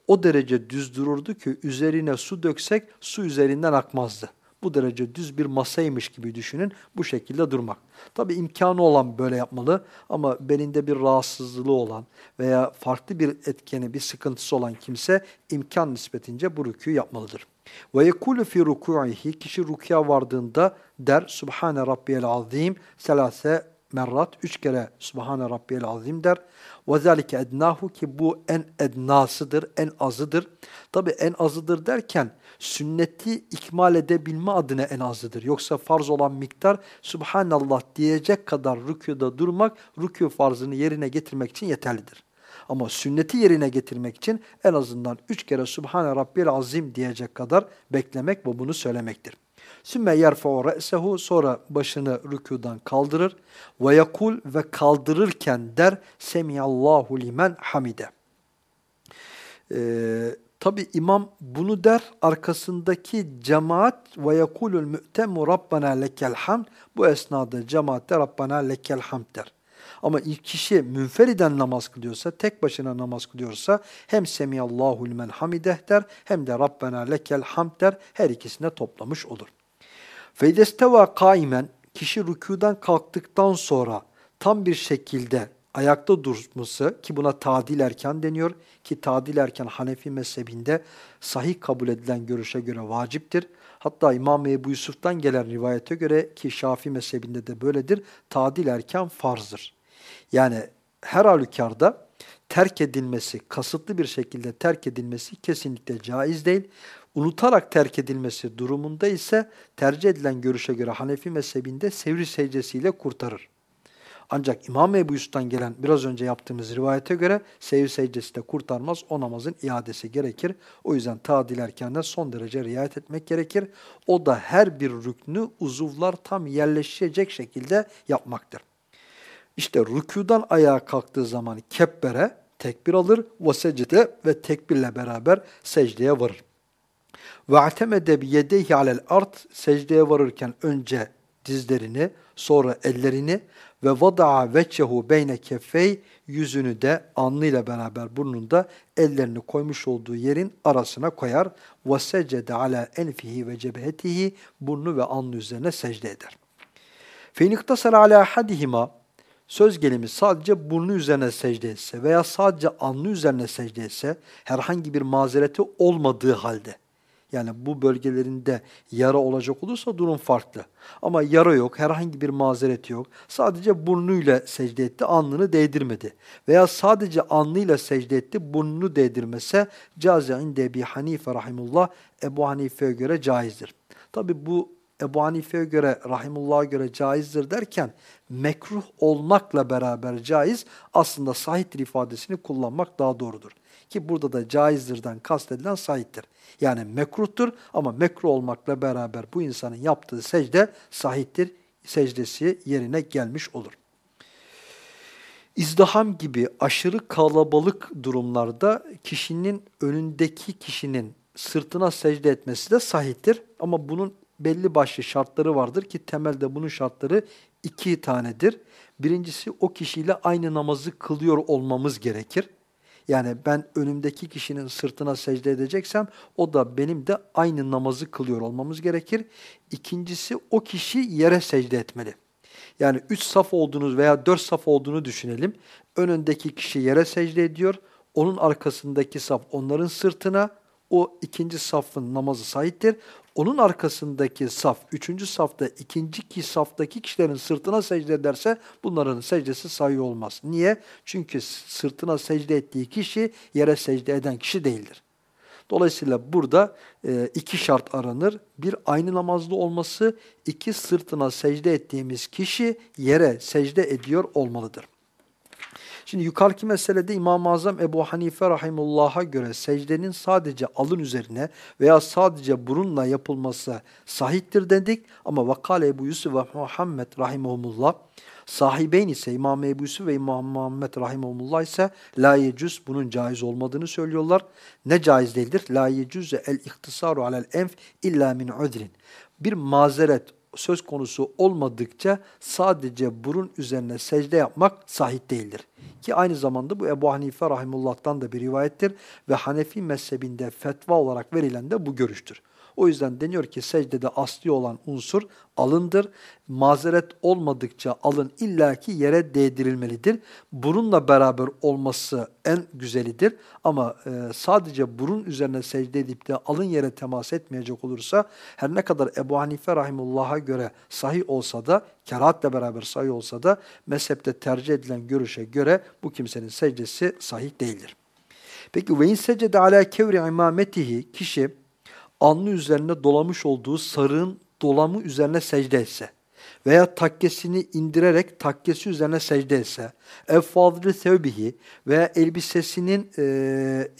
o derece düz dururdu ki üzerine su döksek su üzerinden akmazdı bu derece düz bir masaymış gibi düşünün. Bu şekilde durmak. Tabi imkanı olan böyle yapmalı ama belinde bir rahatsızlığı olan veya farklı bir etkeni, bir sıkıntısı olan kimse imkan nispetince bu rükû yapmalıdır. Ve yekulu fi ruku'ihi kişi rukuya vardığında der Subhane Rabbiyel Azim selase merrat üç kere Subhane Rabbiyel Azim der. Ve zalike ednahu ki bu en ednasıdır, en azıdır. Tabi en azıdır derken sünneti ikmal edebilme adına en azıdır. Yoksa farz olan miktar Subhanallah diyecek kadar rüküda durmak, rükû farzını yerine getirmek için yeterlidir. Ama sünneti yerine getirmek için en azından üç kere Subhane Rabbiyel Azim diyecek kadar beklemek ve bunu söylemektir. Sümme yerfa'u re'sehu sonra başını rükudan kaldırır ve yakul ve kaldırırken der semiyallahu limen hamide. Ee, Tabi imam bunu der arkasındaki cemaat ve yekulul mü'temu Rabbana lekel hamd bu esnada cemaat de Rabbana lekel hamd der. Ama ilk kişi münferiden namaz kılıyorsa, tek başına namaz kılıyorsa hem semiyallahu limen hamideh der hem de Rabbena lekel hamd der. Her ikisine toplamış olur. Feydesteva kaimen kişi rükudan kalktıktan sonra tam bir şekilde ayakta durması ki buna tadil erken deniyor ki tadil erken Hanefi mezhebinde sahih kabul edilen görüşe göre vaciptir. Hatta İmam Ebu Yusuf'tan gelen rivayete göre ki Şafii mezhebinde de böyledir. Tadil erken farzdır. Yani her halükarda terk edilmesi, kasıtlı bir şekilde terk edilmesi kesinlikle caiz değil unutarak terk edilmesi durumunda ise tercih edilen görüşe göre Hanefi mezhebinde sevri secdesiyle kurtarır. Ancak İmam Ebu Yusuf'tan gelen biraz önce yaptığımız rivayete göre sev secdesi de kurtarmaz. O namazın iadesi gerekir. O yüzden tadil erkenden son derece riayet etmek gerekir. O da her bir rüknü uzuvlar tam yerleşecek şekilde yapmaktır. İşte rükudan ayağa kalktığı zaman kebbere, tekbir alır ve secde ve tekbirle beraber secdeye varır. Ve atemede bi yedeyhi art secdeye varırken önce dizlerini, sonra ellerini ve vada'a veçhehu beyne keffey yüzünü de alnıyla beraber burnunda ellerini koymuş olduğu yerin arasına koyar. Ve secde ala enfihi ve cebhetihi burnu ve alnı üzerine secde eder. Feniktasar ala hadihima söz gelimi sadece burnu üzerine secde etse veya sadece alnı üzerine secde etse herhangi bir mazereti olmadığı halde yani bu bölgelerinde yara olacak olursa durum farklı. Ama yara yok, herhangi bir mazereti yok. Sadece burnuyla secde etti, alnını değdirmedi. Veya sadece alnıyla secde etti, burnunu değdirmese caze inde Ebi Hanife rahimullah Ebu Hanife'ye göre caizdir. Tabi bu Ebu Hanife'ye göre, rahimullah'a göre caizdir derken mekruh olmakla beraber caiz aslında sahiptir ifadesini kullanmak daha doğrudur. Ki burada da caizdirden kastedilen sahiptir. Yani mekruhtur ama mekruh olmakla beraber bu insanın yaptığı secde sahiptir. Secdesi yerine gelmiş olur. İzdiham gibi aşırı kalabalık durumlarda kişinin önündeki kişinin sırtına secde etmesi de sahiptir. Ama bunun belli başlı şartları vardır ki temelde bunun şartları iki tanedir. Birincisi o kişiyle aynı namazı kılıyor olmamız gerekir. Yani ben önümdeki kişinin sırtına secde edeceksem o da benim de aynı namazı kılıyor olmamız gerekir. İkincisi o kişi yere secde etmeli. Yani üç saf olduğunuz veya dört saf olduğunu düşünelim. Önündeki kişi yere secde ediyor. Onun arkasındaki saf onların sırtına, o ikinci safın namazı sahiptir. Onun arkasındaki saf, üçüncü safta ikinci ki saftaki kişilerin sırtına secde ederse bunların secdesi sayı olmaz. Niye? Çünkü sırtına secde ettiği kişi yere secde eden kişi değildir. Dolayısıyla burada e, iki şart aranır. Bir aynı namazlı olması, iki sırtına secde ettiğimiz kişi yere secde ediyor olmalıdır. Şimdi yukarıki meselede İmam-ı Azam Ebu Hanife Rahimullah'a göre secdenin sadece alın üzerine veya sadece burunla yapılması sahiptir dedik. Ama vakale Ebu Yusuf ve Muhammed Rahimullah Sahibeyn ise İmam Ebu Yusuf ve İmam Muhammed Rahimullah ise la yecüz bunun caiz olmadığını söylüyorlar. Ne caiz değildir? La yecüze el ihtisaru alel enf illa min udrin. Bir mazeret söz konusu olmadıkça sadece burun üzerine secde yapmak sahih değildir. Ki aynı zamanda bu Ebu Hanife Rahimullah'tan da bir rivayettir ve Hanefi mezhebinde fetva olarak verilen de bu görüştür. O yüzden deniyor ki secdede asli olan unsur alındır. Mazeret olmadıkça alın illaki yere değdirilmelidir. Burunla beraber olması en güzelidir. Ama e, sadece burun üzerine secde edip de alın yere temas etmeyecek olursa her ne kadar Ebu Hanife Rahimullah'a göre sahih olsa da, kerahatle beraber sahih olsa da mezhepte tercih edilen görüşe göre bu kimsenin secdesi sahih değildir. Peki ve in secde ala kevri imametihi kişi alnı üzerine dolamış olduğu sarığın dolamı üzerine secde etse veya takkesini indirerek takkesi üzerine secde etse, ev fadri sevbihi veya elbisesinin e,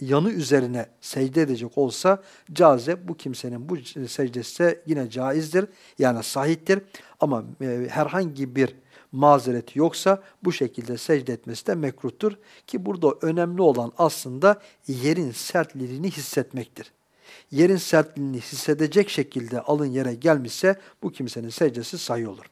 yanı üzerine secde edecek olsa caze bu kimsenin bu secdesi yine caizdir yani sahiptir ama e, herhangi bir mazereti yoksa bu şekilde secde etmesi de mekruhtur ki burada önemli olan aslında yerin sertliğini hissetmektir yerin sertliğini hissedecek şekilde alın yere gelmişse bu kimsenin secdesi sayı olur.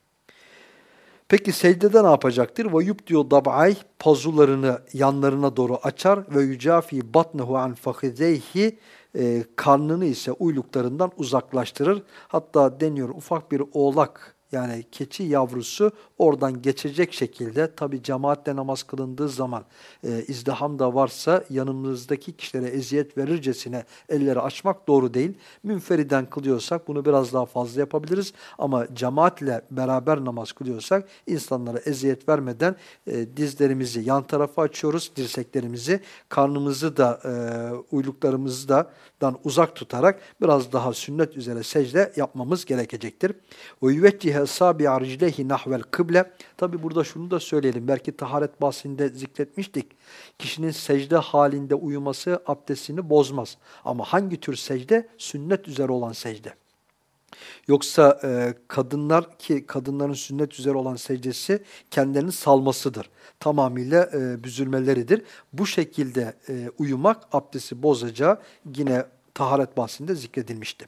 Peki secdede ne yapacaktır? Ve yubdiyo dab'ay pazularını yanlarına doğru açar ve yücafi batnehu an fakizeyhi e, karnını ise uyluklarından uzaklaştırır. Hatta deniyor ufak bir oğlak yani keçi yavrusu oradan geçecek şekilde tabi cemaatle namaz kılındığı zaman e, izdiham da varsa yanımızdaki kişilere eziyet verircesine elleri açmak doğru değil. Münferiden kılıyorsak bunu biraz daha fazla yapabiliriz ama cemaatle beraber namaz kılıyorsak insanlara eziyet vermeden e, dizlerimizi yan tarafa açıyoruz, dirseklerimizi, karnımızı da e, uyluklarımızı da dan uzak tutarak biraz daha sünnet üzere secde yapmamız gerekecektir. O yüveccihe veveccihe sabi'a riclehi nahvel kıble. Tabi burada şunu da söyleyelim. Belki taharet bahsinde zikretmiştik. Kişinin secde halinde uyuması abdestini bozmaz. Ama hangi tür secde? Sünnet üzere olan secde. Yoksa e, kadınlar ki kadınların sünnet üzere olan secdesi kendilerini salmasıdır. Tamamıyla e, büzülmeleridir. Bu şekilde e, uyumak abdesti bozacağı yine taharet bahsinde zikredilmişti.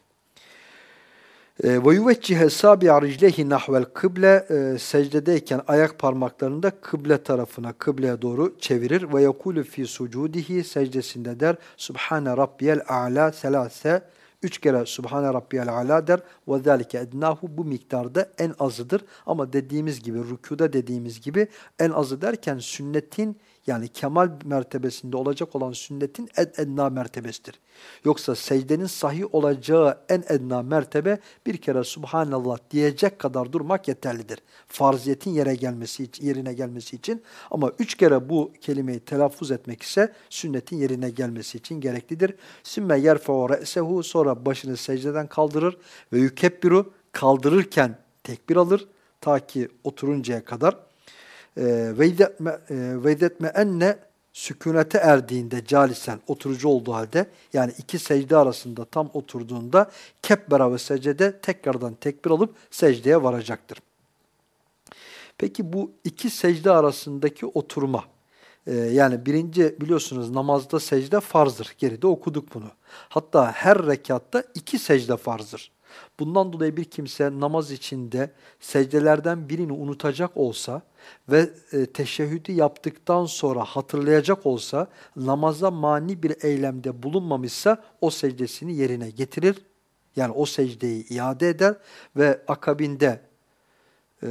Ve yuveccihe sabi'a riclehi nahvel kıble secdedeyken ayak parmaklarını da kıble tarafına, kıbleye doğru çevirir. Ve yekulu fi sucudihi secdesinde der Subhane rabbiyel a'la selase Üç kere Subhane Rabbiyal Ala der. Ve zâlike ednâhu bu miktarda en azıdır. Ama dediğimiz gibi, rükuda dediğimiz gibi en azı derken sünnetin yani kemal mertebesinde olacak olan sünnetin en edna mertebesidir. Yoksa secdenin sahih olacağı en edna mertebe bir kere Subhanallah diyecek kadar durmak yeterlidir. Farziyetin yere gelmesi yerine gelmesi için ama üç kere bu kelimeyi telaffuz etmek ise sünnetin yerine gelmesi için gereklidir. Sümme yerfe'u re'sehu sonra başını secdeden kaldırır ve yükebbiru kaldırırken tekbir alır ta ki oturuncaya kadar veydetme enne sükunete erdiğinde calisen oturucu olduğu halde yani iki secde arasında tam oturduğunda kebbera ve secde tekrardan tekbir alıp secdeye varacaktır. Peki bu iki secde arasındaki oturma yani birinci biliyorsunuz namazda secde farzdır. Geride okuduk bunu. Hatta her rekatta iki secde farzdır. Bundan dolayı bir kimse namaz içinde secdelerden birini unutacak olsa ve e, teşehhüdü yaptıktan sonra hatırlayacak olsa namaza mani bir eylemde bulunmamışsa o secdesini yerine getirir. Yani o secdeyi iade eder ve akabinde e,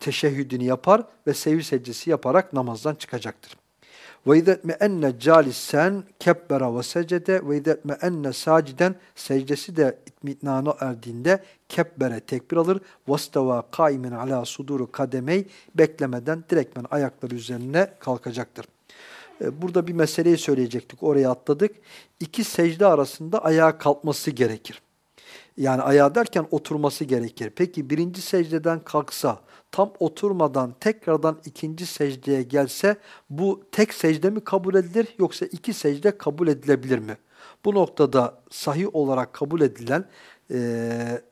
teşehhüdünü yapar ve sevi secdesi yaparak namazdan çıkacaktır. Ve izzetme enne calisen kebbera ve secede ve izzetme enne saciden secdesi de itminana erdiğinde kebbere tekbir alır. Vastava kaimin ala suduru kademey beklemeden direktmen ayakları üzerine kalkacaktır. E, burada bir meseleyi söyleyecektik. Oraya atladık. İki secde arasında ayağa kalkması gerekir. Yani ayağa derken oturması gerekir. Peki birinci secdeden kalksa tam oturmadan tekrardan ikinci secdeye gelse bu tek secde mi kabul edilir yoksa iki secde kabul edilebilir mi? Bu noktada sahih olarak kabul edilen e,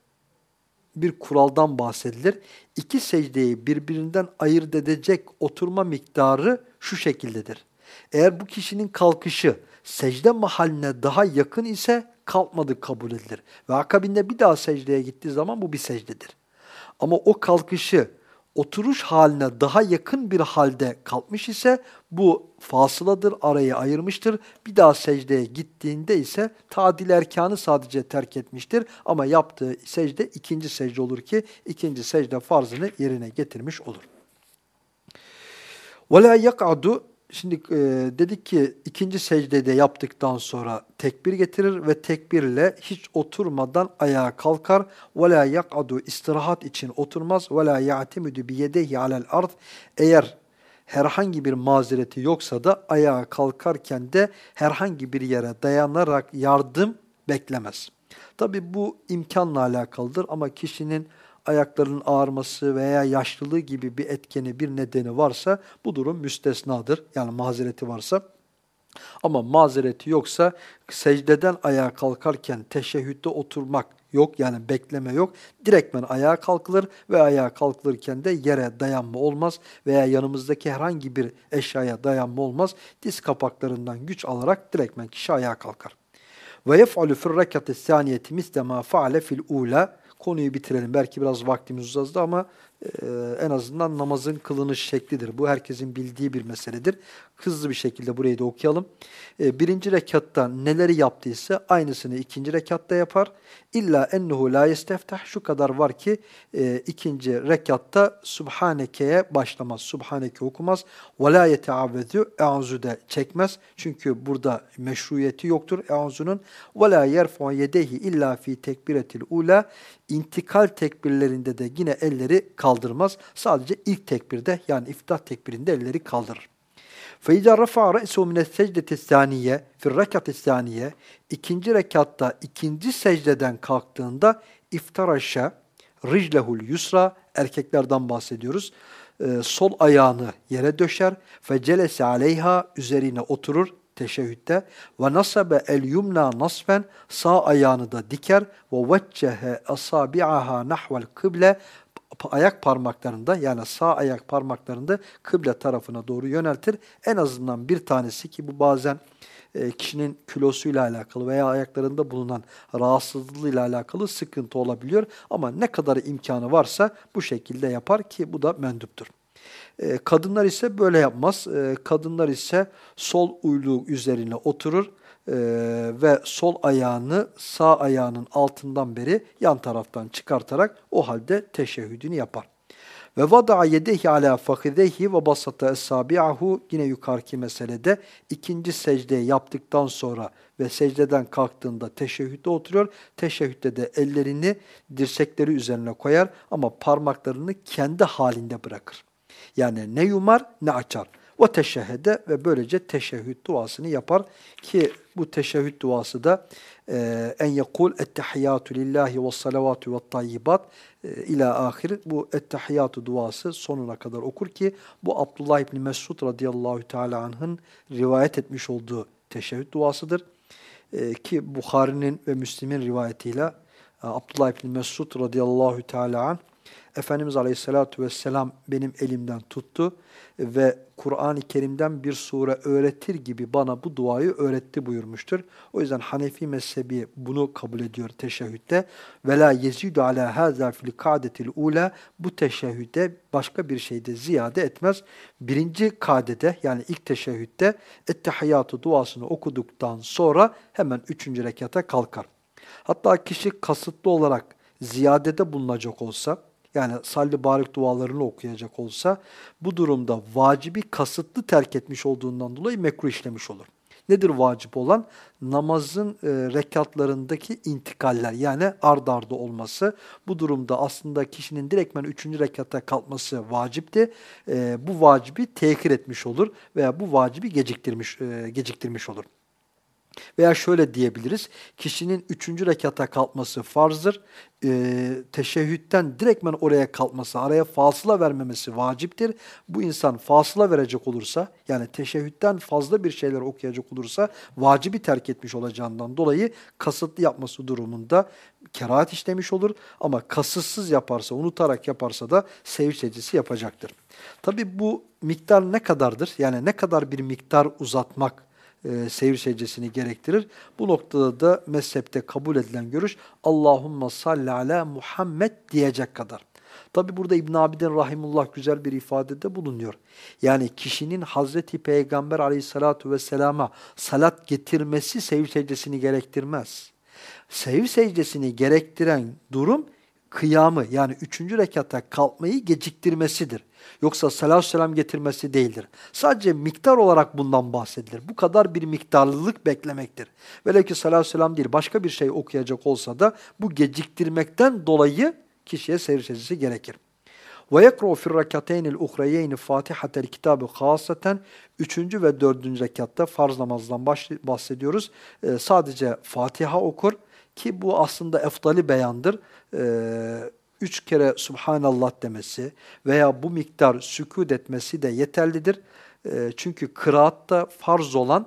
bir kuraldan bahsedilir. İki secdeyi birbirinden ayırt edecek oturma miktarı şu şekildedir. Eğer bu kişinin kalkışı secde mahaline daha yakın ise kalkmadı kabul edilir. Ve akabinde bir daha secdeye gittiği zaman bu bir secdedir. Ama o kalkışı oturuş haline daha yakın bir halde kalkmış ise bu fasıladır, arayı ayırmıştır. Bir daha secdeye gittiğinde ise tadil erkanı sadece terk etmiştir. Ama yaptığı secde ikinci secde olur ki ikinci secde farzını yerine getirmiş olur. وَلَا يَقْعَدُ Şimdi e, dedik ki ikinci secdede yaptıktan sonra tekbir getirir ve tekbirle hiç oturmadan ayağa kalkar. وَلَا يَقْعَدُ istirahat için oturmaz. وَلَا يَعْتِمِدُ بِيَدَيْهِ عَلَى الْأَرْضِ Eğer herhangi bir mazereti yoksa da ayağa kalkarken de herhangi bir yere dayanarak yardım beklemez. Tabi bu imkanla alakalıdır ama kişinin ayaklarının ağarması veya yaşlılığı gibi bir etkeni, bir nedeni varsa bu durum müstesnadır. Yani mazereti varsa. Ama mazereti yoksa secdeden ayağa kalkarken teşehhütte oturmak yok yani bekleme yok. Direktmen ayağa kalkılır ve ayağa kalkılırken de yere dayanma olmaz veya yanımızdaki herhangi bir eşyaya dayanma olmaz. Diz kapaklarından güç alarak direktmen kişi ayağa kalkar. Ve yef'alü fir rekati saniyeti misle ma faale fil ula konuyu bitirelim. Belki biraz vaktimiz uzadı ama e, en azından namazın kılınış şeklidir. Bu herkesin bildiği bir meseledir. Hızlı bir şekilde burayı da okuyalım. E, birinci rekatta neleri yaptıysa aynısını ikinci rekatta yapar. İlla ennehu la yesteftah şu kadar var ki e, ikinci rekatta Subhaneke'ye başlamaz. Subhaneke okumaz. Ve la yeteavvezu e'azu de çekmez. Çünkü burada meşruiyeti yoktur e'azunun. Ve la yerfu yedehi illa fi tekbiretil ula intikal tekbirlerinde de yine elleri kaldırmaz. Sadece ilk tekbirde yani iftah tekbirinde elleri kaldırır. فَاِذَا رَفَعَ رَأْسُهُ مِنَ السَّجْدَةِ الثَّانِيَّ فِي الرَّكَةِ الثَّانِيَّ İkinci rekatta ikinci secdeden kalktığında iftaraşa riclehul yusra erkeklerden bahsediyoruz. Ee, sol ayağını yere döşer fe celese aleyha üzerine oturur teşehhütte ve nasabe el yumna nasben sağ ayağını da diker ve veccehe asabi'aha nahvel kıble ayak parmaklarında yani sağ ayak parmaklarında kıble tarafına doğru yöneltir. En azından bir tanesi ki bu bazen e, kişinin kilosuyla alakalı veya ayaklarında bulunan rahatsızlığıyla alakalı sıkıntı olabiliyor. Ama ne kadar imkanı varsa bu şekilde yapar ki bu da menduptur. E, kadınlar ise böyle yapmaz. E, kadınlar ise sol uyluğu üzerine oturur ve sol ayağını sağ ayağının altından beri yan taraftan çıkartarak o halde teşehhüdünü yapar. Ve vada'a yedehi ala fakidehi ve basata esabi'ahu yine yukarıki meselede ikinci secdeyi yaptıktan sonra ve secdeden kalktığında teşehhütte oturuyor. Teşehhütte de ellerini dirsekleri üzerine koyar ama parmaklarını kendi halinde bırakır. Yani ne yumar ne açar. O teşehhede ve böylece teşehhüd duasını yapar ki bu teşehhüd duası da e, en yekul ettehiyyatü lillahi ve salavatu ve tayyibat e, ila ahir bu ettehiyyatü duası sonuna kadar okur ki bu Abdullah İbni Mesud radıyallahu teala anh'ın rivayet etmiş olduğu teşehhüd duasıdır. E, ki Bukhari'nin ve Müslim'in rivayetiyle Abdullah İbni Mesud radıyallahu teala anh Efendimiz Aleyhisselatü Vesselam benim elimden tuttu ve Kur'an-ı Kerim'den bir sure öğretir gibi bana bu duayı öğretti buyurmuştur. O yüzden Hanefi mezhebi bunu kabul ediyor teşehhütte. La yezidu ala haza fil ka'detil ula bu teşehhüde başka bir şeyde ziyade etmez. Birinci kadede yani ilk teşehhütte ettehiyyatı duasını okuduktan sonra hemen üçüncü rekata kalkar. Hatta kişi kasıtlı olarak ziyadede bulunacak olsa yani salli barik dualarını okuyacak olsa bu durumda vacibi kasıtlı terk etmiş olduğundan dolayı mekruh işlemiş olur. Nedir vacip olan? Namazın e, rekatlarındaki intikaller yani ard arda olması. Bu durumda aslında kişinin direktmen üçüncü rekata kalkması vacipti. E, bu vacibi tehir etmiş olur veya bu vacibi geciktirmiş, e, geciktirmiş olur. Veya şöyle diyebiliriz, kişinin üçüncü rekata kalkması farzdır. E, teşehhütten direktmen oraya kalkması, araya fasıla vermemesi vaciptir. Bu insan fasıla verecek olursa, yani teşehhütten fazla bir şeyler okuyacak olursa, vacibi terk etmiş olacağından dolayı kasıtlı yapması durumunda kerahat işlemiş olur. Ama kasıtsız yaparsa, unutarak yaparsa da sevinç secdesi yapacaktır. Tabi bu miktar ne kadardır? Yani ne kadar bir miktar uzatmak, e, seyir secdesini gerektirir. Bu noktada da mezhepte kabul edilen görüş Allahumma salli ala Muhammed diyecek kadar. Tabi burada İbn Abidin Rahimullah güzel bir ifadede bulunuyor. Yani kişinin Hazreti Peygamber aleyhissalatu vesselama salat getirmesi sev secdesini gerektirmez. Sev secdesini gerektiren durum kıyamı yani üçüncü rekatta kalkmayı geciktirmesidir. Yoksa salatü selam getirmesi değildir. Sadece miktar olarak bundan bahsedilir. Bu kadar bir miktarlılık beklemektir. Velev ki salatü selam değil başka bir şey okuyacak olsa da bu geciktirmekten dolayı kişiye seyir secdesi gerekir. Yekru fir rekateynil uhreyeyn Fatihatel kitabı hasaten üçüncü ve dördüncü rekatta farz namazdan bahsediyoruz. Ee, sadece Fatiha okur ki bu aslında eftali beyandır. Ee, üç kere Subhanallah demesi veya bu miktar sükut etmesi de yeterlidir. E, çünkü kıraatta farz olan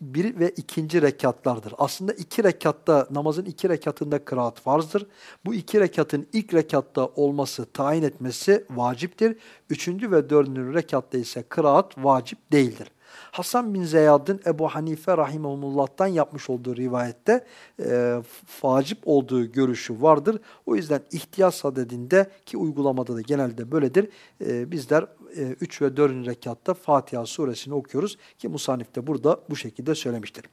bir ve ikinci rekatlardır. Aslında iki rekatta, namazın iki rekatında kıraat farzdır. Bu iki rekatın ilk rekatta olması, tayin etmesi vaciptir. Üçüncü ve dördüncü rekatta ise kıraat vacip değildir. Hasan bin Zeyd'in Ebu Hanife rahimehullah'tan yapmış olduğu rivayette e, facip olduğu görüşü vardır. O yüzden ihtiyaç sadedinde ki uygulamada da genelde böyledir. E, bizler 3 e, ve 4. rekatta Fatiha suresini okuyoruz ki Musanif de burada bu şekilde söylemiştir.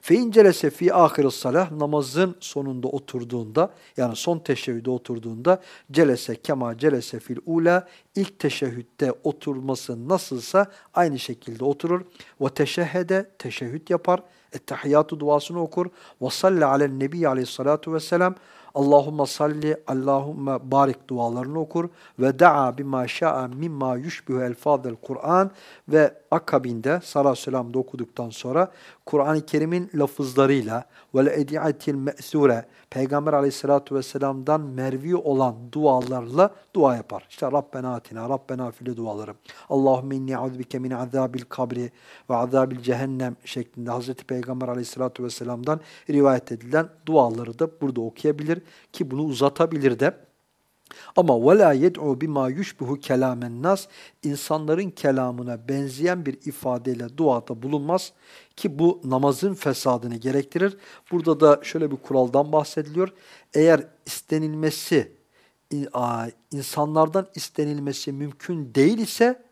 Fein celese fi ahirus salah namazın sonunda oturduğunda yani son teşehhüde oturduğunda celese kema celese fil ula ilk teşehhütte oturması nasılsa aynı şekilde oturur. Ve teşehhede teşehhüd yapar. ettehiyyatü duasını okur. Ve salli alen nebi aleyhissalatu vesselam. Allahümme salli, Allahümme barik dualarını okur ve da'a bima şa'a mimma yushbihu elfadel Kur'an ve akabinde sallallahu selamda okuduktan sonra Kur'an-ı Kerim'in lafızlarıyla ve ediyatil me'sure Peygamber aleyhissalatu vesselam'dan mervi olan dualarla dua yapar. İşte Rabbena atina, Rabbena fili duaları. Allahümme inni auzbike min azabil kabri ve azabil cehennem şeklinde Hazreti Peygamber aleyhissalatu vesselam'dan rivayet edilen duaları da burada okuyabilir ki bunu uzatabilir de. Ama وَلَا يَدْعُوا بِمَا يُشْبُهُ كَلَامَ nas insanların kelamına benzeyen bir ifadeyle duada bulunmaz ki bu namazın fesadını gerektirir. Burada da şöyle bir kuraldan bahsediliyor. Eğer istenilmesi, insanlardan istenilmesi mümkün değil ise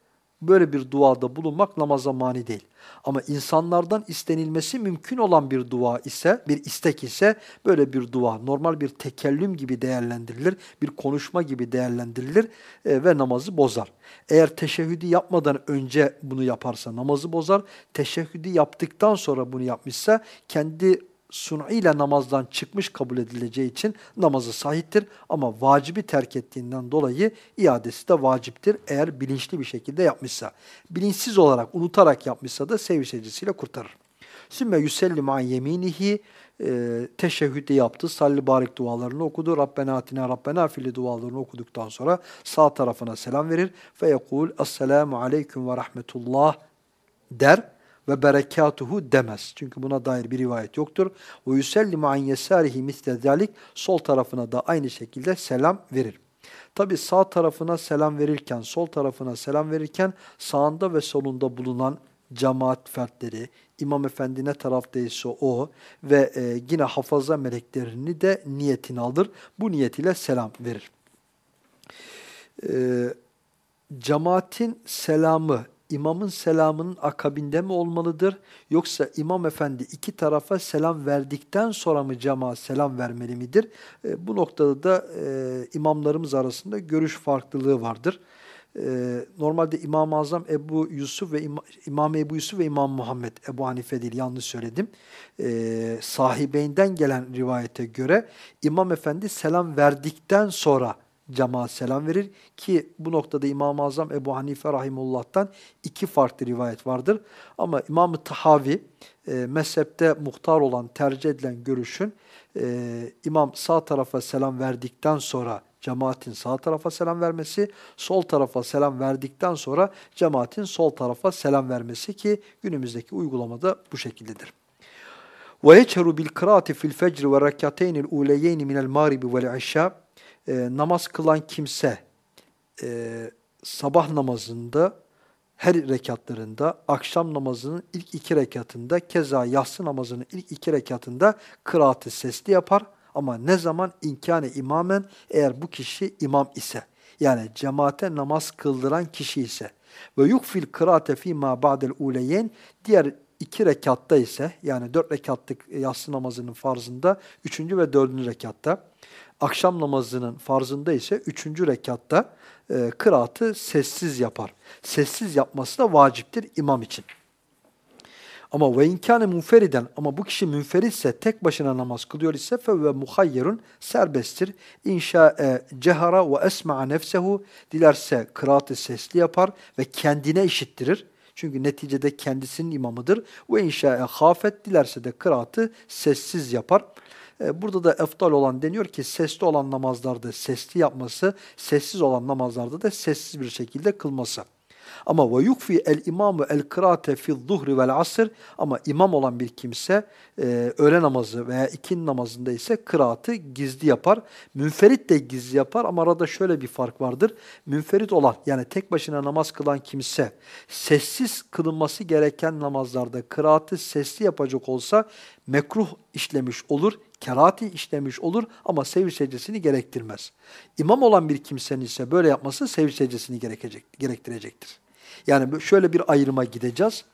böyle bir duada bulunmak namaza mani değil. Ama insanlardan istenilmesi mümkün olan bir dua ise, bir istek ise böyle bir dua normal bir tekellüm gibi değerlendirilir, bir konuşma gibi değerlendirilir e, ve namazı bozar. Eğer teşehhüdü yapmadan önce bunu yaparsa namazı bozar, teşehhüdü yaptıktan sonra bunu yapmışsa kendi sun'iyle namazdan çıkmış kabul edileceği için namazı sahiptir. Ama vacibi terk ettiğinden dolayı iadesi de vaciptir eğer bilinçli bir şekilde yapmışsa. Bilinçsiz olarak, unutarak yapmışsa da sev secdesiyle kurtarır. Sümme yüsellimu an yeminihi e, teşehhüde yaptı. Salli barik dualarını okudu. Rabbena atina Rabbena fili dualarını okuduktan sonra sağ tarafına selam verir. Fe yekul Esselamu aleyküm ve rahmetullah der ve berekatuhu demez. Çünkü buna dair bir rivayet yoktur. Ve yusellimu an yesarihi misle sol tarafına da aynı şekilde selam verir. Tabi sağ tarafına selam verirken, sol tarafına selam verirken sağında ve solunda bulunan cemaat fertleri, İmam Efendi ne taraftaysa o ve e, yine hafaza meleklerini de niyetini alır. Bu niyetiyle selam verir. E, cemaatin selamı imamın selamının akabinde mi olmalıdır? Yoksa imam efendi iki tarafa selam verdikten sonra mı cemaat selam vermeli midir? E, bu noktada da e, imamlarımız arasında görüş farklılığı vardır. E, normalde İmam-ı Azam Ebu Yusuf ve İmam, İmam Ebu Yusuf ve İmam Muhammed Ebu Hanife değil yanlış söyledim. E, sahibeyinden gelen rivayete göre İmam Efendi selam verdikten sonra cemaat selam verir ki bu noktada İmam-ı Azam Ebu Hanife Rahimullah'tan iki farklı rivayet vardır. Ama İmam-ı Tahavi e, mezhepte muhtar olan tercih edilen görüşün e, imam sağ tarafa selam verdikten sonra cemaatin sağ tarafa selam vermesi, sol tarafa selam verdikten sonra cemaatin sol tarafa selam vermesi ki günümüzdeki uygulamada bu şekildedir. وَيَچَرُ بِالْقِرَاتِ فِي الْفَجْرِ وَرَكَّتَيْنِ الْعُولَيَيْنِ مِنَ الْمَارِبِ وَالْعِشَّى e, namaz kılan kimse e, sabah namazında her rekatlarında, akşam namazının ilk iki rekatında, keza yatsı namazının ilk iki rekatında kıraatı sesli yapar. Ama ne zaman? İnkâne imamen eğer bu kişi imam ise, yani cemaate namaz kıldıran kişi ise. Ve yukfil kıraate fîmâ ba'del uleyen diğer iki rekatta ise yani dört rekatlık yatsı namazının farzında üçüncü ve dördüncü rekatta akşam namazının farzında ise üçüncü rekatta e, kıraatı sessiz yapar. Sessiz yapması da vaciptir imam için. Ama ve inkâne munferiden ama bu kişi münferitse tek başına namaz kılıyor ise fe ve muhayyerun serbesttir. İnşa e, cehara ve esma'a nefsehu dilerse kıraatı sesli yapar ve kendine işittirir. Çünkü neticede kendisinin imamıdır. Ve inşa'e hafet dilerse de kıraatı sessiz yapar. E, burada da eftal olan deniyor ki sesli olan namazlarda sesli yapması, sessiz olan namazlarda da sessiz bir şekilde kılması. Ama ve yukfi el imamu el kıraate fi zuhri vel asr ama imam olan bir kimse e, öğle namazı veya ikin namazında ise kıraatı gizli yapar. Münferit de gizli yapar ama arada şöyle bir fark vardır. Münferit olan yani tek başına namaz kılan kimse sessiz kılınması gereken namazlarda kıraatı sesli yapacak olsa mekruh işlemiş olur kerati işlemiş olur ama sev secdesini gerektirmez. İmam olan bir kimsenin ise böyle yapması sev secdesini gerektirecektir. Yani şöyle bir ayrıma gideceğiz.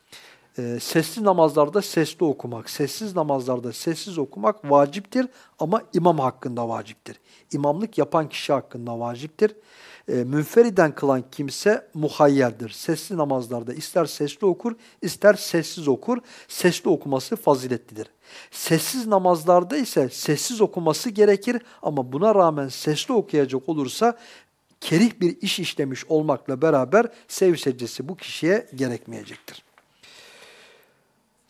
e, sesli namazlarda sesli okumak, sessiz namazlarda sessiz okumak vaciptir ama imam hakkında vaciptir. İmamlık yapan kişi hakkında vaciptir. E, münferiden kılan kimse muhayyerdir. Sesli namazlarda ister sesli okur, ister sessiz okur. Sesli okuması faziletlidir. Sessiz namazlarda ise sessiz okuması gerekir ama buna rağmen sesli okuyacak olursa kerih bir iş işlemiş olmakla beraber sev secdesi bu kişiye gerekmeyecektir.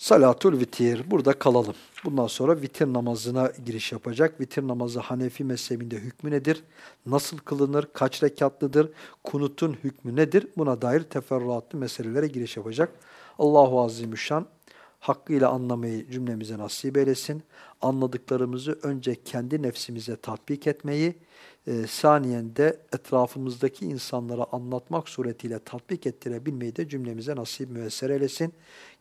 Salatul vitir. Burada kalalım. Bundan sonra vitir namazına giriş yapacak. Vitir namazı Hanefi mezhebinde hükmü nedir? Nasıl kılınır? Kaç rekatlıdır? Kunutun hükmü nedir? Buna dair teferruatlı meselelere giriş yapacak. Allahu Azimüşşan hakkıyla anlamayı cümlemize nasip eylesin. Anladıklarımızı önce kendi nefsimize tatbik etmeyi, e, saniyen de etrafımızdaki insanlara anlatmak suretiyle tatbik ettirebilmeyi de cümlemize nasip müesser eylesin.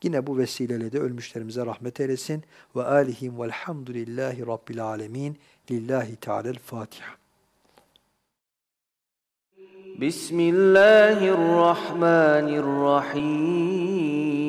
Yine bu vesileyle de ölmüşlerimize rahmet eylesin. Ve alihim velhamdülillahi rabbil alemin. Lillahi Teala'l-Fatiha. Bismillahirrahmanirrahim.